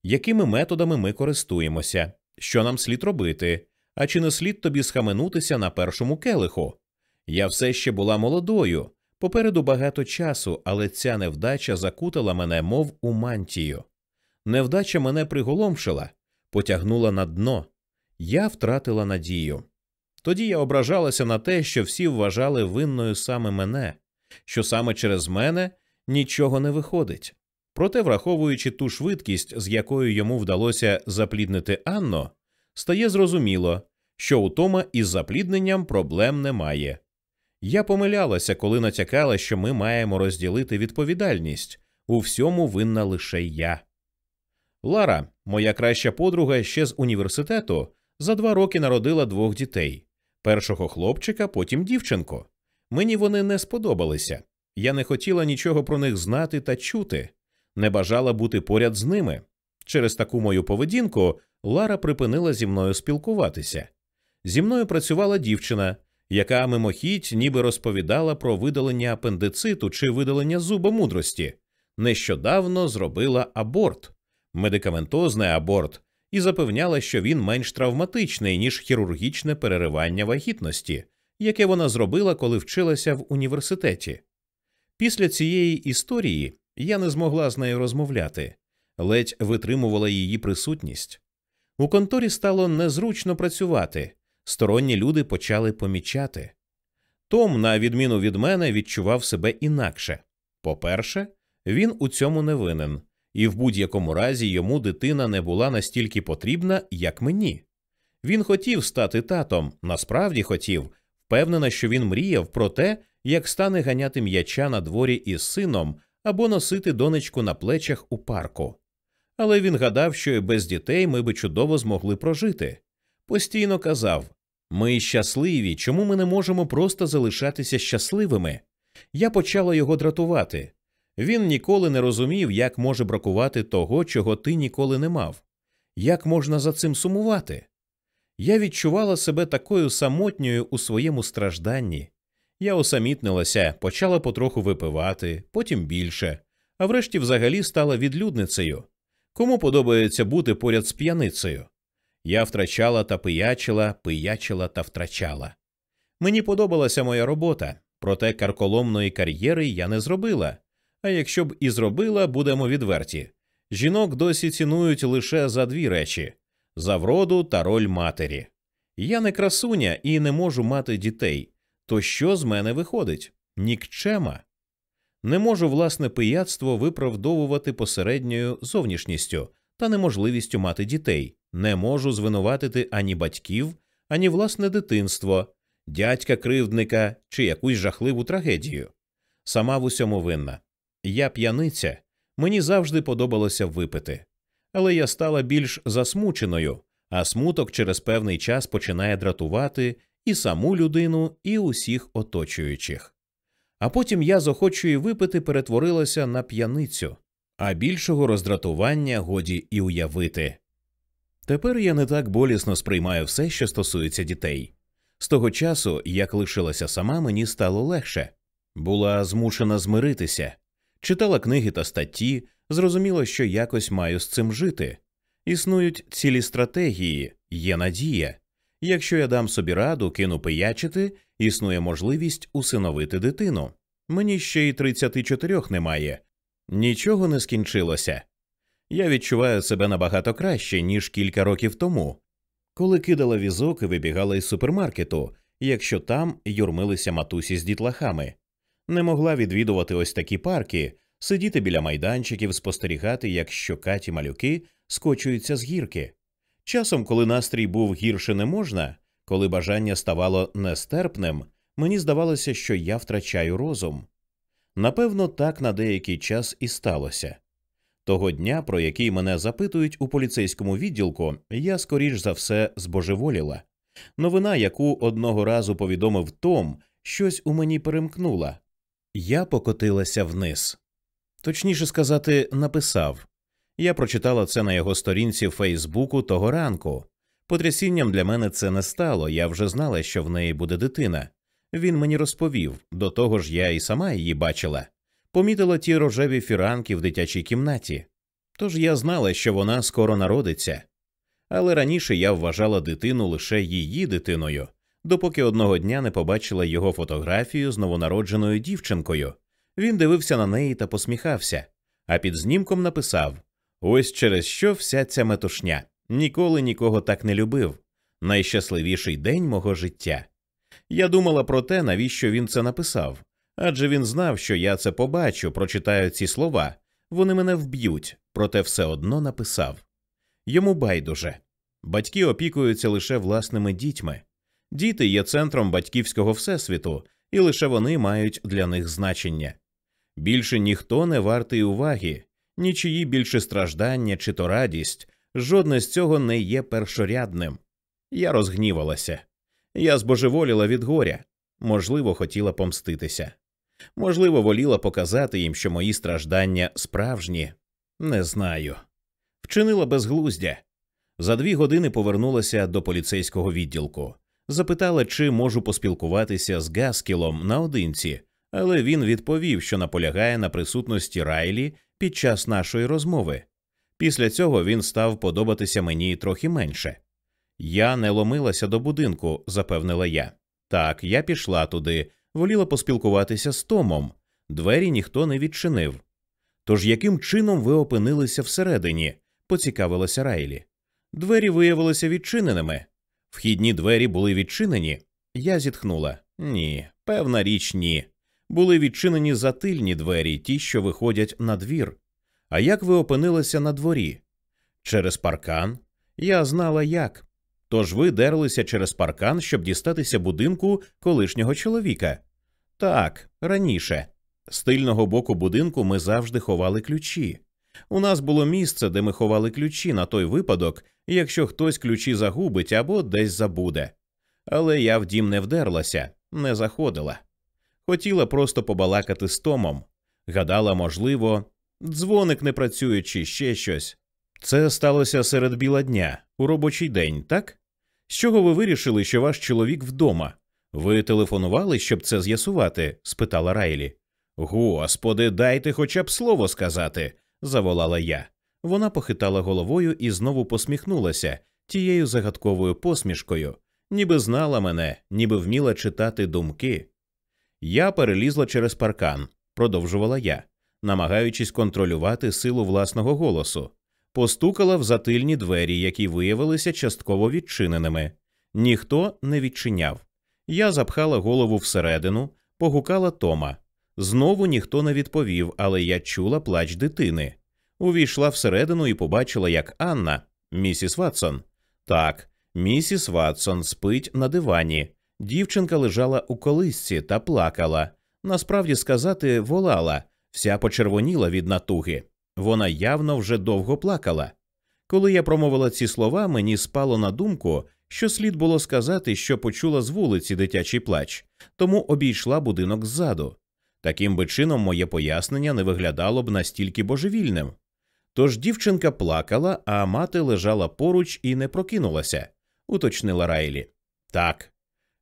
Якими методами ми користуємося, що нам слід робити, а чи не слід тобі схаменутися на першому келиху? Я все ще була молодою, попереду багато часу, але ця невдача закутала мене, мов у мантію. Невдача мене приголомшила, потягнула на дно. Я втратила надію. Тоді я ображалася на те, що всі вважали винною саме мене, що саме через мене нічого не виходить. Проте, враховуючи ту швидкість, з якою йому вдалося запліднити Анно, стає зрозуміло, що у Тома із заплідненням проблем немає. Я помилялася, коли натякала, що ми маємо розділити відповідальність у всьому винна лише я. Лара, моя краща подруга ще з університету, за два роки народила двох дітей першого хлопчика, потім дівчинку. Мені вони не сподобалися. Я не хотіла нічого про них знати та чути, не бажала бути поряд з ними. Через таку мою поведінку Лара припинила зі мною спілкуватися. Зі мною працювала дівчина, яка мимохідь ніби розповідала про видалення апендициту чи видалення зуба мудрості. Нещодавно зробила аборт, медикаментозний аборт, і запевняла, що він менш травматичний, ніж хірургічне переривання вагітності, яке вона зробила, коли вчилася в університеті. Після цієї історії я не змогла з нею розмовляти, ледь витримувала її присутність. У конторі стало незручно працювати, сторонні люди почали помічати. Том, на відміну від мене, відчував себе інакше. По-перше, він у цьому не винен, і в будь-якому разі йому дитина не була настільки потрібна, як мені. Він хотів стати татом, насправді хотів, впевнена, що він мріяв про те, як стане ганяти м'яча на дворі із сином або носити донечку на плечах у парку. Але він гадав, що і без дітей ми би чудово змогли прожити. Постійно казав ми щасливі, чому ми не можемо просто залишатися щасливими? Я почала його дратувати. Він ніколи не розумів, як може бракувати того, чого ти ніколи не мав, як можна за цим сумувати. Я відчувала себе такою самотньою у своєму стражданні. Я усамітнилася, почала потроху випивати, потім більше, а врешті взагалі стала відлюдницею. Кому подобається бути поряд з п'яницею? Я втрачала та пиячила, пиячила та втрачала. Мені подобалася моя робота, проте карколомної кар'єри я не зробила. А якщо б і зробила, будемо відверті. Жінок досі цінують лише за дві речі за вроду та роль матері. Я не красуня і не можу мати дітей. То що з мене виходить? Нікчема. Не можу власне пияцтво виправдовувати посередньою зовнішністю та неможливістю мати дітей, не можу звинуватити ані батьків, ані власне дитинство, дядька кривдника чи якусь жахливу трагедію. Сама в усьому винна. Я п'яниця, мені завжди подобалося випити. Але я стала більш засмученою, а смуток через певний час починає дратувати і саму людину, і усіх оточуючих. А потім я з охочої випити перетворилася на п'яницю, а більшого роздратування годі і уявити. Тепер я не так болісно сприймаю все, що стосується дітей. З того часу, як лишилася сама, мені стало легше, була змушена змиритися, читала книги та статті, зрозуміло, що якось маю з цим жити. Існують цілі стратегії, є надія. Якщо я дам собі раду, кину пиячити, існує можливість усиновити дитину. Мені ще й 34 немає, нічого не скінчилося. Я відчуваю себе набагато краще, ніж кілька років тому, коли кидала візок і вибігала із супермаркету, якщо там юрмилися матусі з дітлахами. Не могла відвідувати ось такі парки, сидіти біля майданчиків, спостерігати, як щокаті малюки скочуються з гірки. Часом, коли настрій був гірше не можна, коли бажання ставало нестерпним, мені здавалося, що я втрачаю розум. Напевно, так на деякий час і сталося. Того дня, про який мене запитують у поліцейському відділку, я скоріш за все збожеволіла. Новина, яку одного разу повідомив Том, щось у мені перемкнула. Я покотилася вниз. Точніше сказати, написав. Я прочитала це на його сторінці Фейсбуку того ранку. Потрясінням для мене це не стало, я вже знала, що в неї буде дитина. Він мені розповів, до того ж я і сама її бачила, помітила ті рожеві фіранки в дитячій кімнаті. Тож я знала, що вона скоро народиться. Але раніше я вважала дитину лише її дитиною, допоки одного дня не побачила його фотографію з новонародженою дівчинкою. Він дивився на неї та посміхався, а під знімком написав Ось через що вся ця метушня. Ніколи нікого так не любив. Найщасливіший день мого життя. Я думала про те, навіщо він це написав, адже він знав, що я це побачу, прочитаю ці слова, вони мене вб'ють, проте все одно написав. Йому байдуже. Батьки опікуються лише власними дітьми. Діти є центром батьківського всесвіту, і лише вони мають для них значення. Більше ніхто не вартий уваги, нічиї більше страждання чи то радість, жодне з цього не є першорядним. Я розгнівалася. Я збожеволіла від горя, можливо, хотіла помститися. Можливо, воліла показати їм, що мої страждання справжні, не знаю. Вчинила безглуздя. За дві години повернулася до поліцейського відділку, запитала, чи можу поспілкуватися з Гаскілом наодинці, але він відповів, що наполягає на присутності Райлі під час нашої розмови. Після цього він став подобатися мені трохи менше. Я не ломилася до будинку, запевнила я. Так, я пішла туди, воліла поспілкуватися з Томом. Двері ніхто не відчинив. Тож яким чином ви опинилися всередині? поцікавилася Райлі. Двері виявилися відчиненими. Вхідні двері були відчинені. Я зітхнула. Ні, певна річ, ні. Були відчинені затильні двері, ті, що виходять на двір. А як ви опинилися на дворі? Через паркан? Я знала як. Тож ви дерлися через паркан, щоб дістатися будинку колишнього чоловіка. Так, раніше. З тильного боку будинку ми завжди ховали ключі. У нас було місце, де ми ховали ключі на той випадок, якщо хтось ключі загубить або десь забуде. Але я в дім не вдерлася, не заходила. Хотіла просто побалакати з Томом. Гадала, можливо, дзвоник не працює чи ще щось. Це сталося серед біла дня, у робочий день, так? З чого ви вирішили, що ваш чоловік вдома? Ви телефонували, щоб це з'ясувати? спитала Райлі. Господи, дайте хоча б слово сказати, заволала я. Вона похитала головою і знову посміхнулася тією загадковою посмішкою, ніби знала мене, ніби вміла читати думки. Я перелізла через паркан, продовжувала я. намагаючись контролювати силу власного голосу, постукала в затильні двері, які виявилися частково відчиненими. Ніхто не відчиняв. Я запхала голову всередину, погукала Тома. Знову ніхто не відповів, але я чула плач дитини. Увійшла всередину і побачила, як Анна, місіс Ватсон. Так, місіс Ватсон спить на дивані. Дівчинка лежала у колисці та плакала. Насправді сказати, волала, вся почервоніла від натуги. Вона явно вже довго плакала. Коли я промовила ці слова, мені спало на думку, що слід було сказати, що почула з вулиці дитячий плач, тому обійшла будинок ззаду. Таким би чином моє пояснення не виглядало б настільки божевільним. Тож дівчинка плакала, а мати лежала поруч і не прокинулася, уточнила Райлі. Так.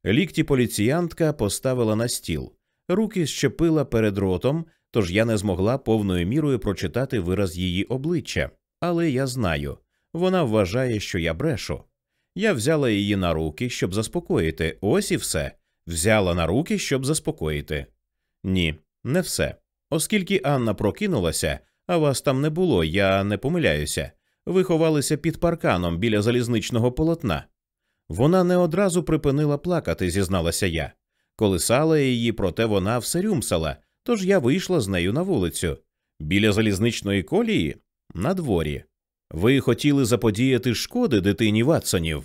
Лікті поліціянтка поставила на стіл, руки щепила перед ротом, тож я не змогла повною мірою прочитати вираз її обличчя. Але я знаю вона вважає, що я брешу. Я взяла її на руки, щоб заспокоїти. Ось і все. Взяла на руки, щоб заспокоїти. Ні, не все. Оскільки Анна прокинулася, а вас там не було, я не помиляюся. Ви ховалися під парканом біля залізничного полотна. Вона не одразу припинила плакати, зізналася я. Колисала її, проте вона все рюмсала, тож я вийшла з нею на вулицю. Біля залізничної колії на дворі. Ви хотіли заподіяти шкоди дитині Ватсонів?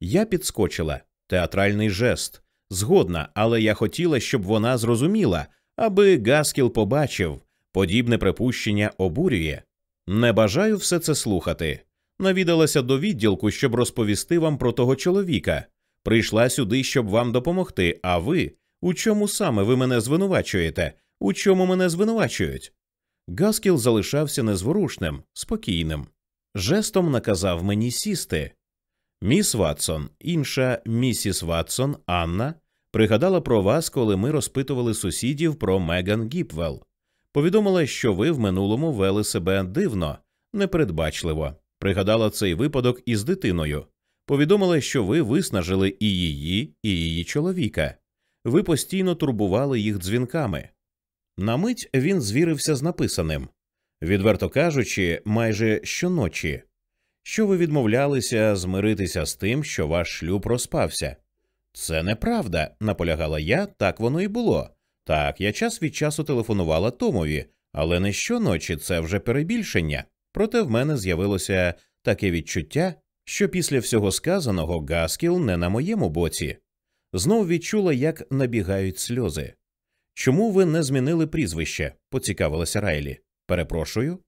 Я підскочила. Театральний жест. Згодна, але я хотіла, щоб вона зрозуміла, аби Гаскіл побачив. Подібне припущення обурює. Не бажаю все це слухати. Навідалася до відділку, щоб розповісти вам про того чоловіка. Прийшла сюди, щоб вам допомогти. А ви у чому саме ви мене звинувачуєте? У чому мене звинувачують? Гаскіл залишався незворушним, спокійним. Жестом наказав мені сісти. Міс Ватсон, інша місіс Ватсон, Анна, пригадала про вас, коли ми розпитували сусідів про Меган Гіпвелл. Повідомила, що ви в минулому вели себе дивно, непередбачливо. Пригадала цей випадок із дитиною. Повідомила, що ви виснажили і її, і її чоловіка. Ви постійно турбували їх дзвінками. На мить він звірився з написаним відверто кажучи, майже щоночі, що ви відмовлялися змиритися з тим, що ваш шлюб розпався. Це неправда, наполягала я, так воно і було. Так, я час від часу телефонувала Томові, але не щоночі це вже перебільшення. Проте в мене з'явилося таке відчуття, що після всього сказаного Гаскіл не на моєму боці. Знов відчула, як набігають сльози. Чому ви не змінили прізвище? поцікавилася Райлі. Перепрошую.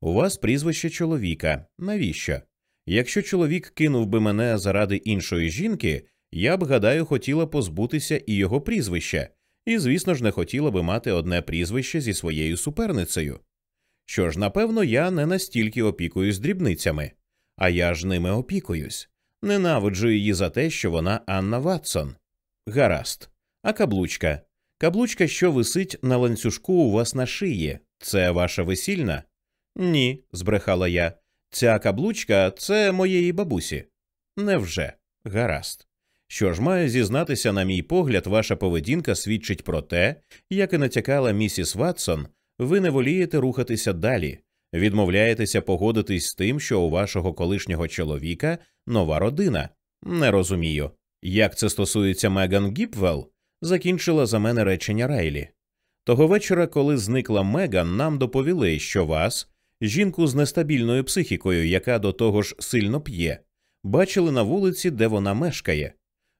У вас прізвище чоловіка. Навіщо? Якщо чоловік кинув би мене заради іншої жінки, я б, гадаю, хотіла позбутися і його прізвища, і, звісно ж, не хотіла би мати одне прізвище зі своєю суперницею. Що ж, напевно, я не настільки опікуюсь дрібницями, а я ж ними опікуюсь. Ненавиджу її за те, що вона Анна Ватсон. Гаразд. А каблучка? Каблучка, що висить на ланцюжку у вас на шиї, це ваша весільна? Ні, збрехала я. Ця каблучка це моєї бабусі. Невже? Гаразд. Що ж маю зізнатися, на мій погляд, ваша поведінка свідчить про те, як і натякала місіс Ватсон, ви не волієте рухатися далі, відмовляєтеся погодитись з тим, що у вашого колишнього чоловіка нова родина. Не розумію. Як це стосується Меган Гіпвелл, закінчила за мене речення Райлі. Того вечора, коли зникла Меган, нам доповіли, що вас, жінку з нестабільною психікою, яка до того ж сильно п'є, бачили на вулиці, де вона мешкає.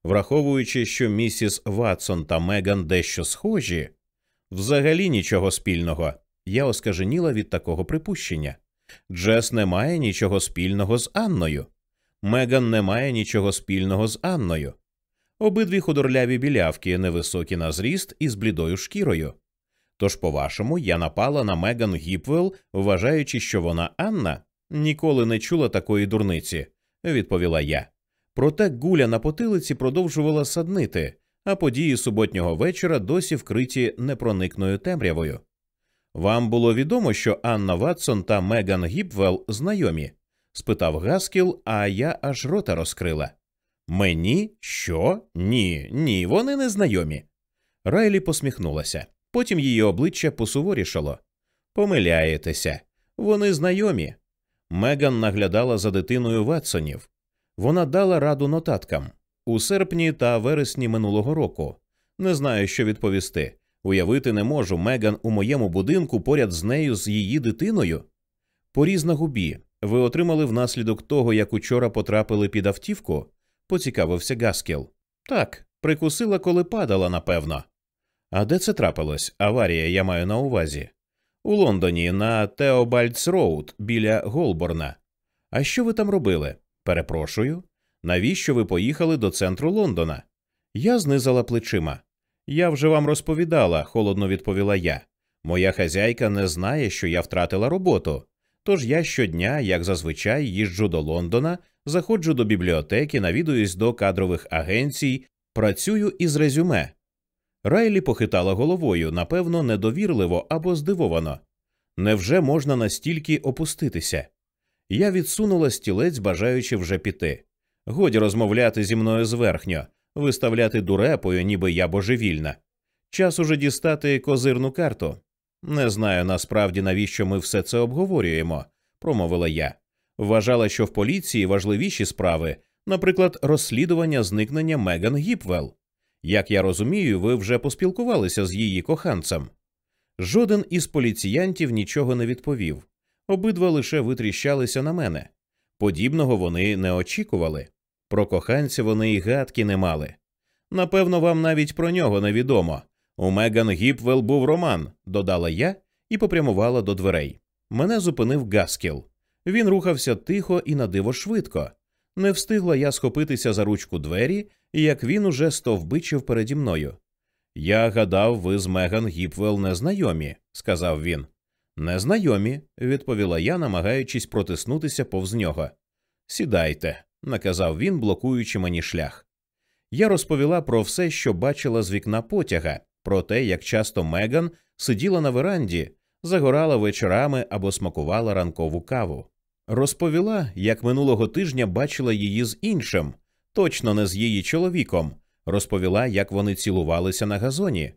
Враховуючи, що місіс Ватсон та Меган дещо схожі, взагалі нічого спільного. Я оскаженіла від такого припущення. Джес не має нічого спільного з Анною. Меган не має нічого спільного з Анною. Обидві худорляві білявки, невисокі на зріст і з блідою шкірою. Тож, по-вашому, я напала на Меган Гіпвелл, вважаючи, що вона Анна, ніколи не чула такої дурниці, відповіла я. Проте гуля на потилиці продовжувала саднити, а події суботнього вечора досі вкриті непроникною темрявою. Вам було відомо, що Анна Ватсон та Меган Гіпвелл знайомі? спитав Гаскіл, а я аж рота розкрила. Мені що? Ні, ні, вони не знайомі. Райлі посміхнулася. Потім її обличчя посуворішало. Помиляєтеся, вони знайомі. Меган наглядала за дитиною Ватсонів. Вона дала раду нотаткам у серпні та вересні минулого року. Не знаю, що відповісти. Уявити не можу Меган у моєму будинку поряд з нею з її дитиною. Поріз на губі. Ви отримали внаслідок того, як учора потрапили під автівку? поцікавився Гаскіл. Так, прикусила, коли падала, напевно. А де це трапилось? Аварія, я маю на увазі. У Лондоні на Теобальдс Роуд біля Голборна. А що ви там робили? Перепрошую. Навіщо ви поїхали до центру Лондона? Я знизала плечима. Я вже вам розповідала, холодно відповіла я. Моя хазяйка не знає, що я втратила роботу. Тож я щодня, як зазвичай, їжджу до Лондона, заходжу до бібліотеки, навідуюсь до кадрових агенцій, працюю із резюме. Райлі похитала головою, напевно, недовірливо або здивовано. Невже можна настільки опуститися? Я відсунула стілець, бажаючи вже піти. Годі розмовляти зі мною зверхньо, виставляти дурепою, ніби я божевільна. Час уже дістати козирну карту. Не знаю насправді, навіщо ми все це обговорюємо, промовила я. Вважала, що в поліції важливіші справи, наприклад, розслідування зникнення Меган Гіпвелл. Як я розумію, ви вже поспілкувалися з її коханцем. Жоден із поліціянтів нічого не відповів, обидва лише витріщалися на мене. Подібного вони не очікували. Про коханця вони й гадки не мали. Напевно, вам навіть про нього невідомо. У Меган Гіпвелл був роман, додала я і попрямувала до дверей. Мене зупинив Гаскіл. Він рухався тихо і надиво швидко. Не встигла я схопитися за ручку двері, як він уже стовбичив переді мною. Я гадав, ви з Меган Гіпвелл незнайомі, сказав він. Незнайомі, відповіла я, намагаючись протиснутися повз нього. Сідайте, наказав він, блокуючи мені шлях. Я розповіла про все, що бачила з вікна потяга, про те, як часто Меган сиділа на веранді, загорала вечорами або смакувала ранкову каву. Розповіла, як минулого тижня бачила її з іншим, точно не з її чоловіком, розповіла, як вони цілувалися на газоні.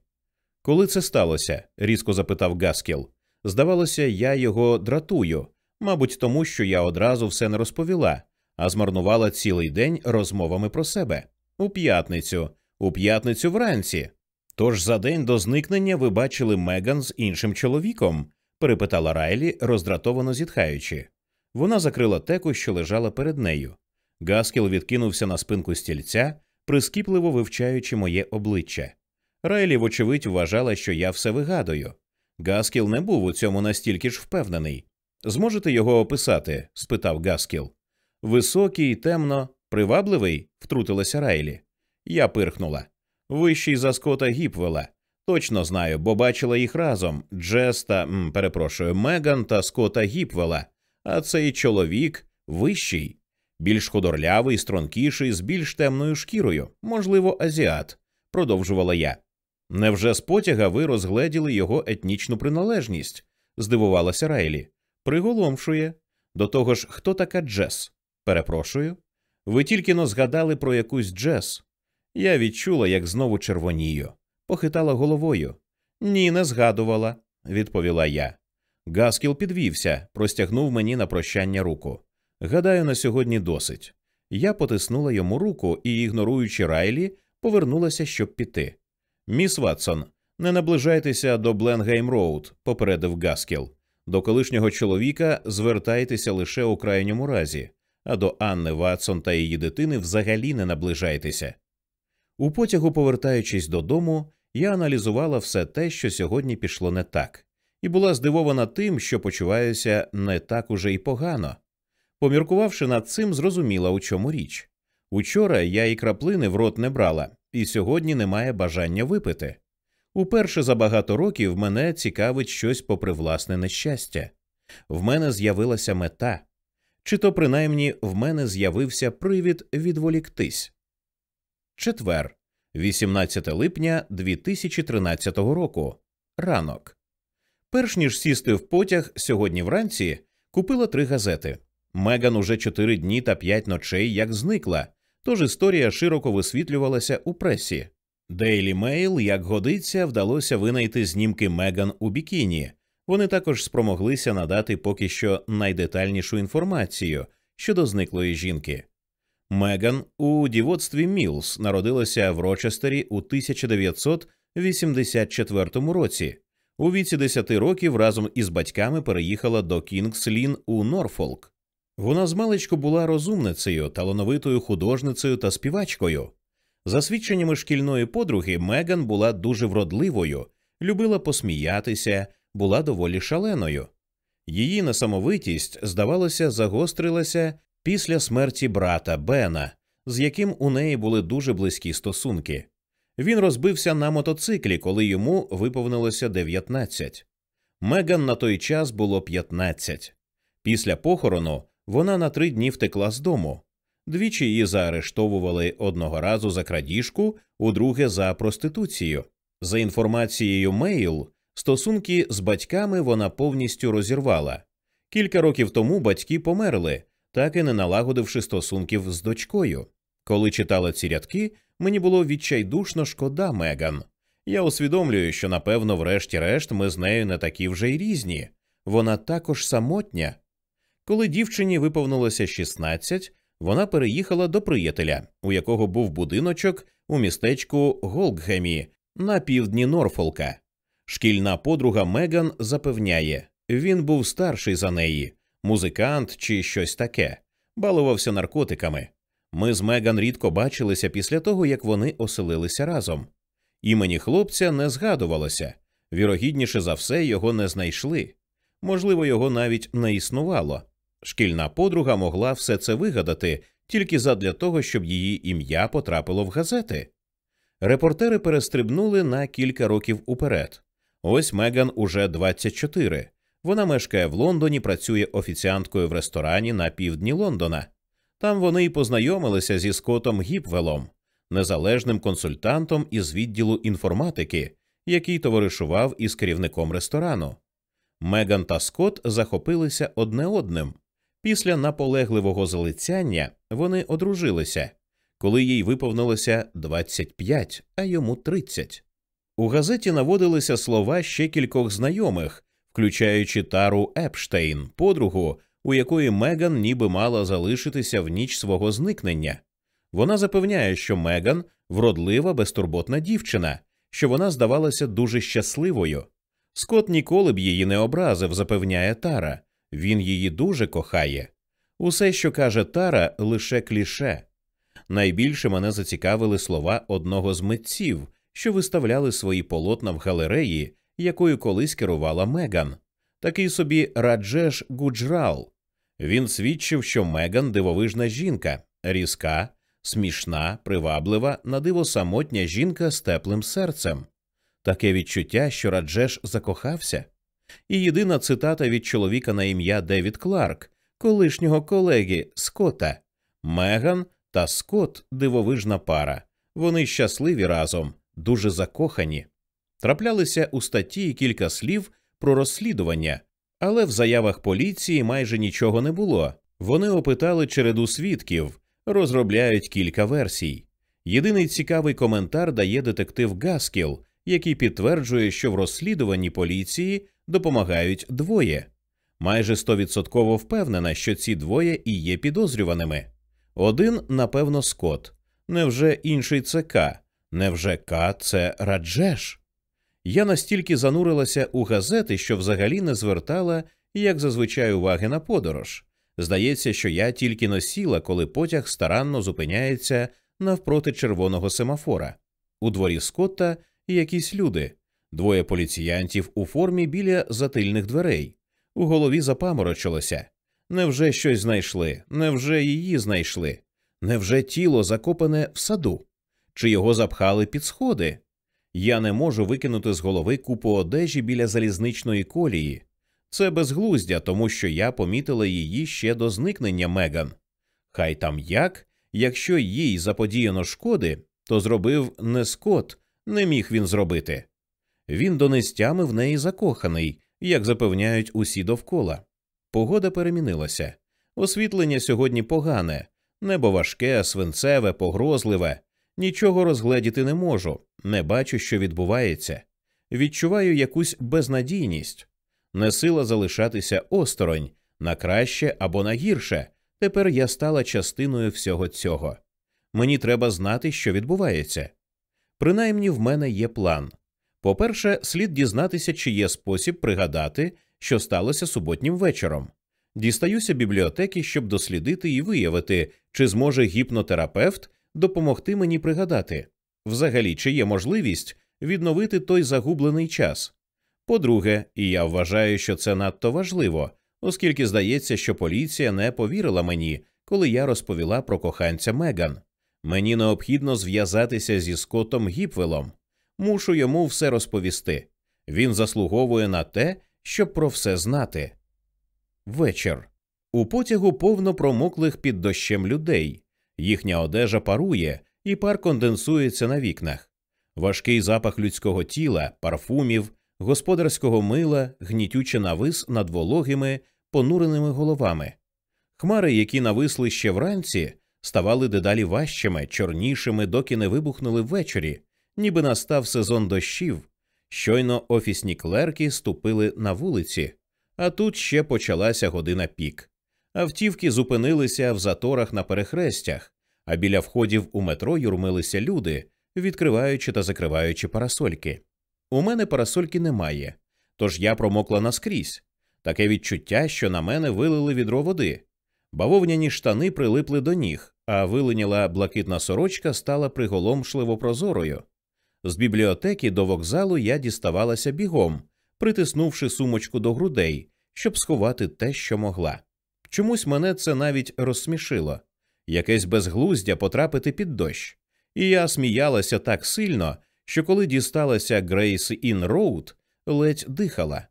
Коли це сталося? різко запитав Гаскіл. Здавалося, я його дратую, мабуть, тому що я одразу все не розповіла, а змарнувала цілий день розмовами про себе. У п'ятницю, у п'ятницю вранці. Тож за день до зникнення ви бачили Меган з іншим чоловіком? перепитала Райлі, роздратовано зітхаючи. Вона закрила теку, що лежала перед нею. Гаскіл відкинувся на спинку стільця, прискіпливо вивчаючи моє обличчя. Райлі, вочевидь, вважала, що я все вигадую. Гаскіл не був у цьому настільки ж впевнений. Зможете його описати? спитав Гаскіл. Високий, темно, привабливий, втрутилася Райлі. Я пирхнула. Вищий за скота Гіпвела. Точно знаю, бо бачила їх разом Джес та, м, перепрошую, Меган та Скота Гіпвела. А цей чоловік вищий, більш худорлявий, стрункіший, з більш темною шкірою, можливо, азіат, продовжувала я. Невже з потяга ви розгледіли його етнічну приналежність? здивувалася Райлі. Приголомшує. До того ж, хто така Джес? Перепрошую. Ви тільки но згадали про якусь Джес. Я відчула, як знову червонію, похитала головою. Ні, не згадувала, відповіла я. Гаскіл підвівся, простягнув мені на прощання руку. Гадаю, на сьогодні досить. Я потиснула йому руку і, ігноруючи Райлі, повернулася, щоб піти. Міс Ватсон, не наближайтеся до Бленгейм Роуд, попередив Гаскіл. До колишнього чоловіка звертайтеся лише у крайньому разі, а до Анни Ватсон та її дитини взагалі не наближайтеся. У потягу, повертаючись додому, я аналізувала все те, що сьогодні пішло не так, і була здивована тим, що почуваюся не так уже й погано. Поміркувавши над цим, зрозуміла, у чому річ. Учора я і краплини в рот не брала, і сьогодні немає бажання випити. Уперше за багато років мене цікавить щось попри власне нещастя. В мене з'явилася мета, чи то принаймні в мене з'явився привід відволіктись. Четвер, 18 липня 2013 року. Ранок. Перш ніж сісти в потяг сьогодні вранці, купила три газети. Меган уже чотири дні та п'ять ночей як зникла, тож історія широко висвітлювалася у пресі. Daily Mail, як годиться, вдалося винайти знімки Меган у бікіні, Вони також спромоглися надати поки що найдетальнішу інформацію щодо зниклої жінки. Меган у дівоцтві Мілс народилася в Рочестері у 1984 році. У віці 10 років разом із батьками переїхала до Кінгс-Лін у Норфолк. Вона змалечку була розумницею, талановитою художницею та співачкою. За свідченнями шкільної подруги, Меган була дуже вродливою, любила посміятися, була доволі шаленою. Її несамовитість, здавалося, загострилася після смерті брата Бена, з яким у неї були дуже близькі стосунки. Він розбився на мотоциклі, коли йому виповнилося 19. Меган на той час було 15. Після похорону вона на три дні втекла з дому. Двічі її заарештовували одного разу за крадіжку, удруге за проституцію. За інформацією Мейл, стосунки з батьками вона повністю розірвала. Кілька років тому батьки померли, так і не налагодивши стосунків з дочкою. Коли читала ці рядки, мені було відчайдушно шкода Меган. Я усвідомлюю, що напевно, врешті-решт, ми з нею не такі вже й різні. Вона також самотня. Коли дівчині виповнилося 16, вона переїхала до приятеля, у якого був будиночок у містечку Голкгемі на півдні Норфолка. Шкільна подруга Меган запевняє, він був старший за неї, музикант чи щось таке, балувався наркотиками. Ми з Меган рідко бачилися після того, як вони оселилися разом. Імені хлопця не згадувалося, вірогідніше за все, його не знайшли. Можливо, його навіть не існувало. Шкільна подруга могла все це вигадати тільки задля того, щоб її ім'я потрапило в газети. Репортери перестрибнули на кілька років уперед. Ось Меган уже 24. Вона мешкає в Лондоні, працює офіціанткою в ресторані на півдні Лондона. Там вони й познайомилися зі Скотом Гіпвелом, незалежним консультантом із відділу інформатики, який товаришував із керівником ресторану. Меган та Скотт захопилися одне одним. Після наполегливого залицяння вони одружилися, коли їй виповнилося 25, а йому 30. У газеті наводилися слова ще кількох знайомих, включаючи Тару Епштейн, подругу, у якої Меган ніби мала залишитися в ніч свого зникнення. Вона запевняє, що Меган вродлива, безтурботна дівчина, що вона здавалася дуже щасливою. Скот ніколи б її не образив, запевняє Тара. Він її дуже кохає. Усе, що каже Тара, лише кліше. Найбільше мене зацікавили слова одного з митців, що виставляли свої полотна в галереї, якою колись керувала Меган. Такий собі Раджеш Гуджрал. Він свідчив, що Меган дивовижна жінка, різка, смішна, приваблива, надиво самотня жінка з теплим серцем. Таке відчуття, що Раджеш закохався. І єдина цитата від чоловіка на ім'я Девід Кларк, колишнього колеги Скотта Меган та Скотт дивовижна пара. Вони щасливі разом, дуже закохані. Траплялися у статті кілька слів про розслідування, але в заявах поліції майже нічого не було. Вони опитали череду свідків, розробляють кілька версій. Єдиний цікавий коментар дає детектив Гаскіл, який підтверджує, що в розслідуванні поліції допомагають двоє. Майже стовідсотково впевнена, що ці двоє і є підозрюваними. Один, напевно, Скот. Невже інший це К? Невже К це Раджеш? Я настільки занурилася у газети, що взагалі не звертала, як зазвичай, уваги на подорож. Здається, що я тільки носіла, коли потяг старанно зупиняється навпроти червоного семафора. У дворі Скотта якісь люди, двоє поліціянтів у формі біля затильних дверей. У голові запаморочилося. Невже щось знайшли? Невже її знайшли? Невже тіло закопане в саду? Чи його запхали під сходи? Я не можу викинути з голови купу одежі біля залізничної колії. Це безглуздя, тому що я помітила її ще до зникнення Меган. Хай там як, якщо їй заподіяно шкоди, то зробив не Скот, не міг він зробити. Він донестями в неї закоханий, як запевняють усі довкола. Погода перемінилася. Освітлення сьогодні погане, небо важке, свинцеве, погрозливе. Нічого розгледіти не можу, не бачу, що відбувається. Відчуваю якусь безнадійність. не сила залишатися осторонь на краще або на гірше. Тепер я стала частиною всього цього. Мені треба знати, що відбувається. Принаймні в мене є план. По-перше, слід дізнатися, чи є спосіб пригадати, що сталося суботнім вечором. Дістаюся бібліотеки, щоб дослідити і виявити, чи зможе гіпнотерапевт допомогти мені пригадати, взагалі, чи є можливість відновити той загублений час. По-друге, і я вважаю, що це надто важливо, оскільки здається, що поліція не повірила мені, коли я розповіла про коханця Меган. Мені необхідно зв'язатися зі Скоттом Гіпвелом. Мушу йому все розповісти. Він заслуговує на те, щоб про все знати. Вечір. У потягу повно промоклих під дощем людей. Їхня одежа парує, і пар конденсується на вікнах. Важкий запах людського тіла, парфумів, господарського мила, гнітюче навис над вологими, понуреними головами. Хмари, які нависли ще вранці, ставали дедалі важчими, чорнішими, доки не вибухнули ввечері, ніби настав сезон дощів. Щойно офісні клерки ступили на вулиці, а тут ще почалася година пік. Автівки зупинилися в заторах на перехрестях, а біля входів у метро юрмилися люди, відкриваючи та закриваючи парасольки. У мене парасольки немає, тож я промокла наскрізь. Таке відчуття, що на мене вилили відро води. Бавовняні штани прилипли до ніг, а вилиняла блакитна сорочка стала приголомшливо прозорою. З бібліотеки до вокзалу я діставалася бігом, притиснувши сумочку до грудей, щоб сховати те, що могла. Чомусь мене це навіть розсмішило якесь безглуздя потрапити під дощ. І я сміялася так сильно, що коли дісталася Грейс Ін Роуд, ледь дихала.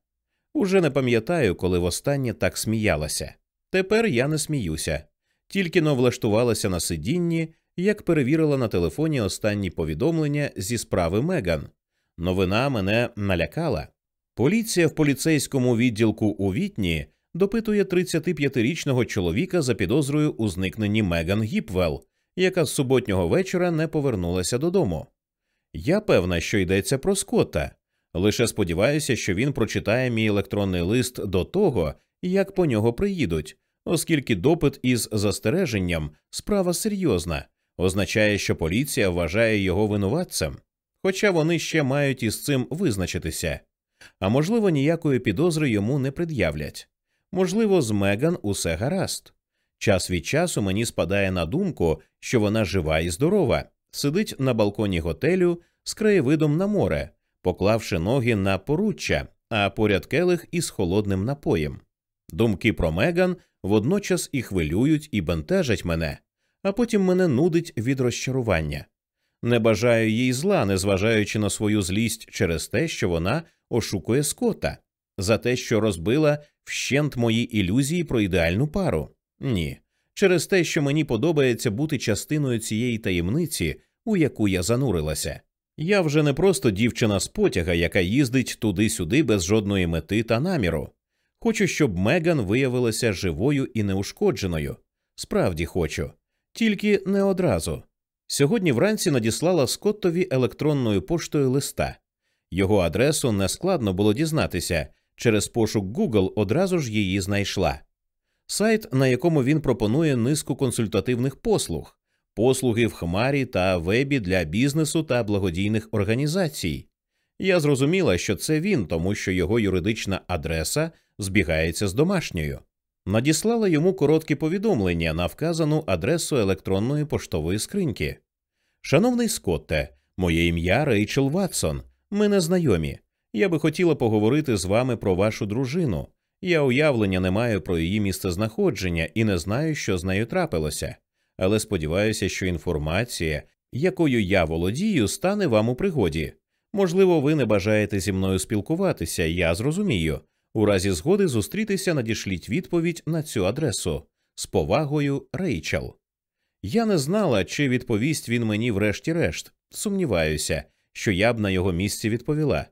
Уже не пам'ятаю, коли востаннє так сміялася. Тепер я не сміюся, тільки-но влаштувалася на сидінні, як перевірила на телефоні останні повідомлення зі справи Меган. Новина мене налякала. Поліція в поліцейському відділку у Вітні допитує 35-річного чоловіка за підозрою у зникненні Меган Гіпвелл, яка з суботнього вечора не повернулася додому. Я певна, що йдеться про Скотта. Лише сподіваюся, що він прочитає мій електронний лист до того, як по нього приїдуть, оскільки допит із застереженням справа серйозна, означає, що поліція вважає його винуватцем, хоча вони ще мають із цим визначитися, а можливо, ніякої підозри йому не пред'являть. Можливо, з Меган усе гаразд. Час від часу мені спадає на думку, що вона жива і здорова, сидить на балконі готелю з краєвидом на море, поклавши ноги на поруччя, а поряд келих із холодним напоєм. Думки про Меган водночас і хвилюють, і бентежать мене, а потім мене нудить від розчарування. Не бажаю їй зла, незважаючи на свою злість через те, що вона ошукує скота, за те, що розбила вщент мої ілюзії про ідеальну пару. Ні, через те, що мені подобається бути частиною цієї таємниці, у яку я занурилася. Я вже не просто дівчина з потяга, яка їздить туди-сюди без жодної мети та наміру. Хочу, щоб Меган виявилася живою і неушкодженою. Справді хочу, тільки не одразу. Сьогодні вранці надіслала Скоттові електронною поштою листа. Його адресу нескладно було дізнатися, через пошук Google одразу ж її знайшла. Сайт, на якому він пропонує низку консультативних послуг, послуги в Хмарі та вебі для бізнесу та благодійних організацій. Я зрозуміла, що це він, тому що його юридична адреса збігається з домашньою. Надіслала йому коротке повідомлення на вказану адресу електронної поштової скриньки. Шановний Скотте, моє ім'я Рейчел Ватсон. Ми не знайомі. Я би хотіла поговорити з вами про вашу дружину. Я уявлення не маю про її місцезнаходження і не знаю, що з нею трапилося, але сподіваюся, що інформація, якою я володію, стане вам у пригоді. Можливо, ви не бажаєте зі мною спілкуватися, я зрозумію. У разі згоди зустрітися надішліть відповідь на цю адресу з повагою Рейчел. Я не знала, чи відповість він мені врешті-решт. Сумніваюся, що я б на його місці відповіла.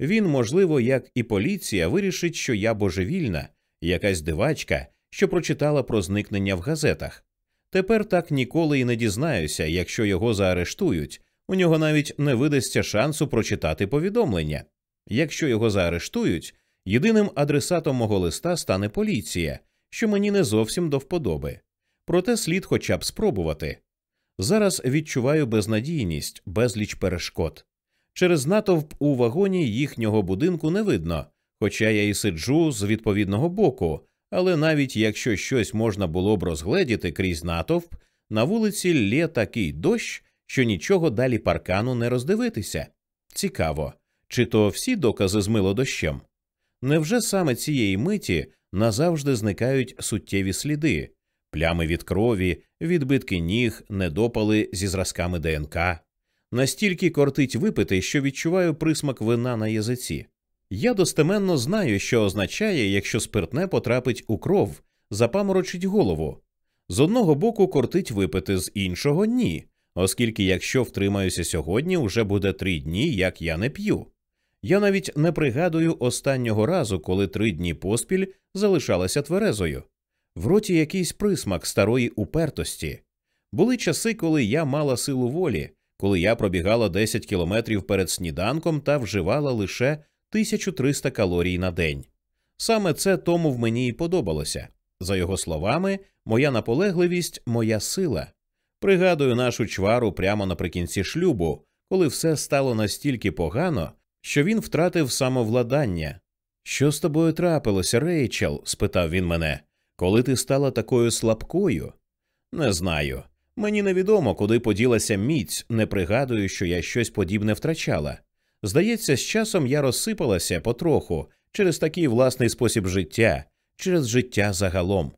Він, можливо, як і поліція, вирішить, що я божевільна, якась дивачка, що прочитала про зникнення в газетах. Тепер так ніколи і не дізнаюся, якщо його заарештують, у нього навіть не видасться шансу прочитати повідомлення. Якщо його заарештують, Єдиним адресатом мого листа стане поліція, що мені не зовсім до вподоби. Проте слід хоча б спробувати. Зараз відчуваю безнадійність, безліч перешкод. Через натовп у вагоні їхнього будинку не видно, хоча я і сиджу з відповідного боку, але навіть якщо щось можна було б розгледіти крізь натовп, на вулиці лє такий дощ, що нічого далі паркану не роздивитися. Цікаво, чи то всі докази змило дощем? Невже саме цієї миті назавжди зникають суттєві сліди, плями від крові, відбитки ніг, недопали зі зразками ДНК? Настільки кортить випити, що відчуваю присмак вина на язиці. Я достеменно знаю, що означає, якщо спиртне потрапить у кров, запаморочить голову. З одного боку кортить випити, з іншого ні, оскільки якщо втримаюся сьогодні, уже буде три дні, як я не п'ю. Я навіть не пригадую останнього разу, коли три дні поспіль залишалася тверезою. В роті якийсь присмак старої упертості. Були часи, коли я мала силу волі, коли я пробігала 10 кілометрів перед сніданком та вживала лише 1300 калорій на день. Саме це тому в мені і подобалося. За його словами, моя наполегливість, моя сила. Пригадую нашу чвару прямо наприкінці шлюбу, коли все стало настільки погано, що він втратив самовладання. Що з тобою трапилося, Рейчел? спитав він мене, коли ти стала такою слабкою? Не знаю. Мені невідомо, куди поділася міць, не пригадую, що я щось подібне втрачала. Здається, з часом я розсипалася потроху через такий власний спосіб життя, через життя загалом.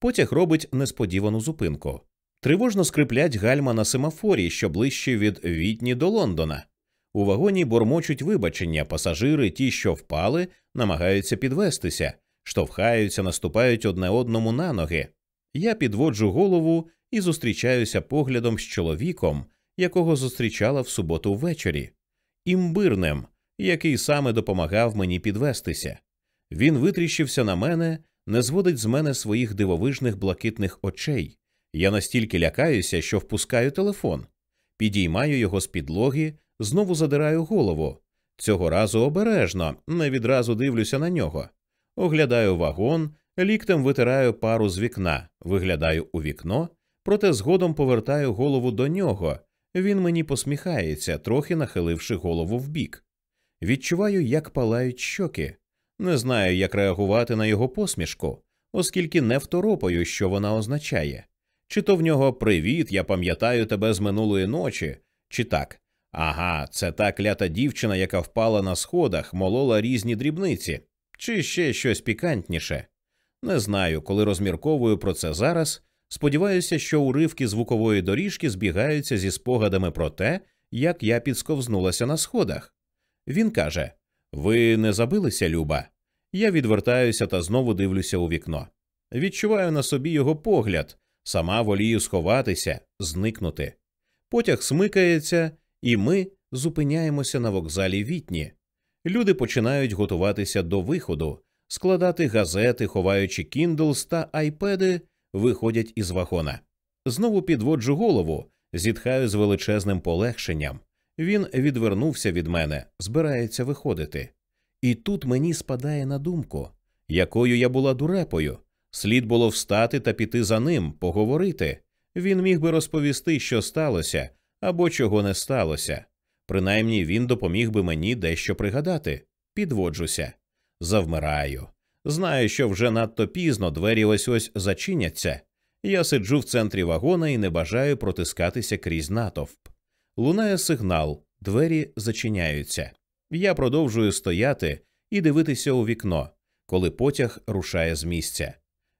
Потяг робить несподівану зупинку. Тривожно скриплять гальма на семафорі, що ближче від Вітні до Лондона. У вагоні бормочуть вибачення, пасажири, ті, що впали, намагаються підвестися, штовхаються, наступають одне одному на ноги. Я підводжу голову і зустрічаюся поглядом з чоловіком, якого зустрічала в суботу ввечері, імбирним, який саме допомагав мені підвестися. Він витріщився на мене, не зводить з мене своїх дивовижних блакитних очей. Я настільки лякаюся, що впускаю телефон, підіймаю його з підлоги, знову задираю голову. Цього разу обережно, не відразу дивлюся на нього. Оглядаю вагон, ліктем витираю пару з вікна, виглядаю у вікно, проте згодом повертаю голову до нього. Він мені посміхається, трохи нахиливши голову вбік. Відчуваю, як палають щоки. Не знаю, як реагувати на його посмішку, оскільки не второпаю, що вона означає. Чи то в нього привіт, я пам'ятаю тебе з минулої ночі, чи так. Ага, це та клята дівчина, яка впала на сходах, молола різні дрібниці, чи ще щось пікантніше. Не знаю, коли розмірковую про це зараз. Сподіваюся, що уривки звукової доріжки збігаються зі спогадами про те, як я підсковзнулася на сходах. Він каже Ви не забилися, Люба? Я відвертаюся та знову дивлюся у вікно. Відчуваю на собі його погляд, сама волію сховатися, зникнути. Потяг смикається, і ми зупиняємося на вокзалі вітні. Люди починають готуватися до виходу, складати газети, ховаючи Kindles та айпеди, виходять із вагона. Знову підводжу голову, зітхаю з величезним полегшенням. Він відвернувся від мене, збирається виходити. І тут мені спадає на думку, якою я була дурепою. Слід було встати та піти за ним, поговорити. Він міг би розповісти, що сталося або чого не сталося. Принаймні він допоміг би мені дещо пригадати. Підводжуся, завмираю. Знаю, що вже надто пізно двері ось ось зачиняться. Я сиджу в центрі вагона і не бажаю протискатися крізь натовп. Лунає сигнал, двері зачиняються. Я продовжую стояти і дивитися у вікно, коли потяг рушає з місця.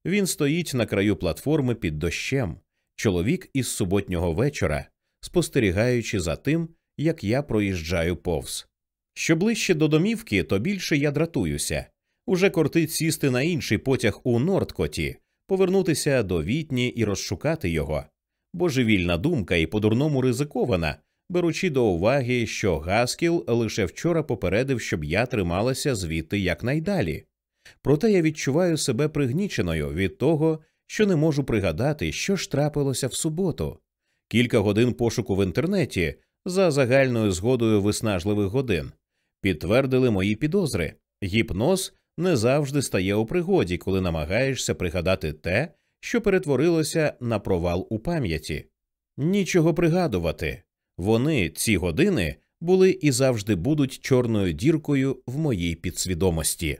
Він стоїть на краю платформи під дощем, чоловік із суботнього вечора, спостерігаючи за тим, як я проїжджаю повз. Що ближче до домівки, то більше я дратуюся. Уже кортить сісти на інший потяг у Нордкоті, повернутися до вітні і розшукати його. Божевільна думка і по-дурному ризикована, беручи до уваги, що Гаскіл лише вчора попередив, щоб я трималася звідти якнайдалі. Проте я відчуваю себе пригніченою від того, що не можу пригадати, що ж трапилося в суботу. Кілька годин пошуку в інтернеті за загальною згодою виснажливих годин підтвердили мої підозри. Гіпноз не завжди стає у пригоді, коли намагаєшся пригадати те, що перетворилося на провал у пам'яті. Нічого пригадувати. Вони, ці години, були і завжди будуть чорною діркою в моїй підсвідомості.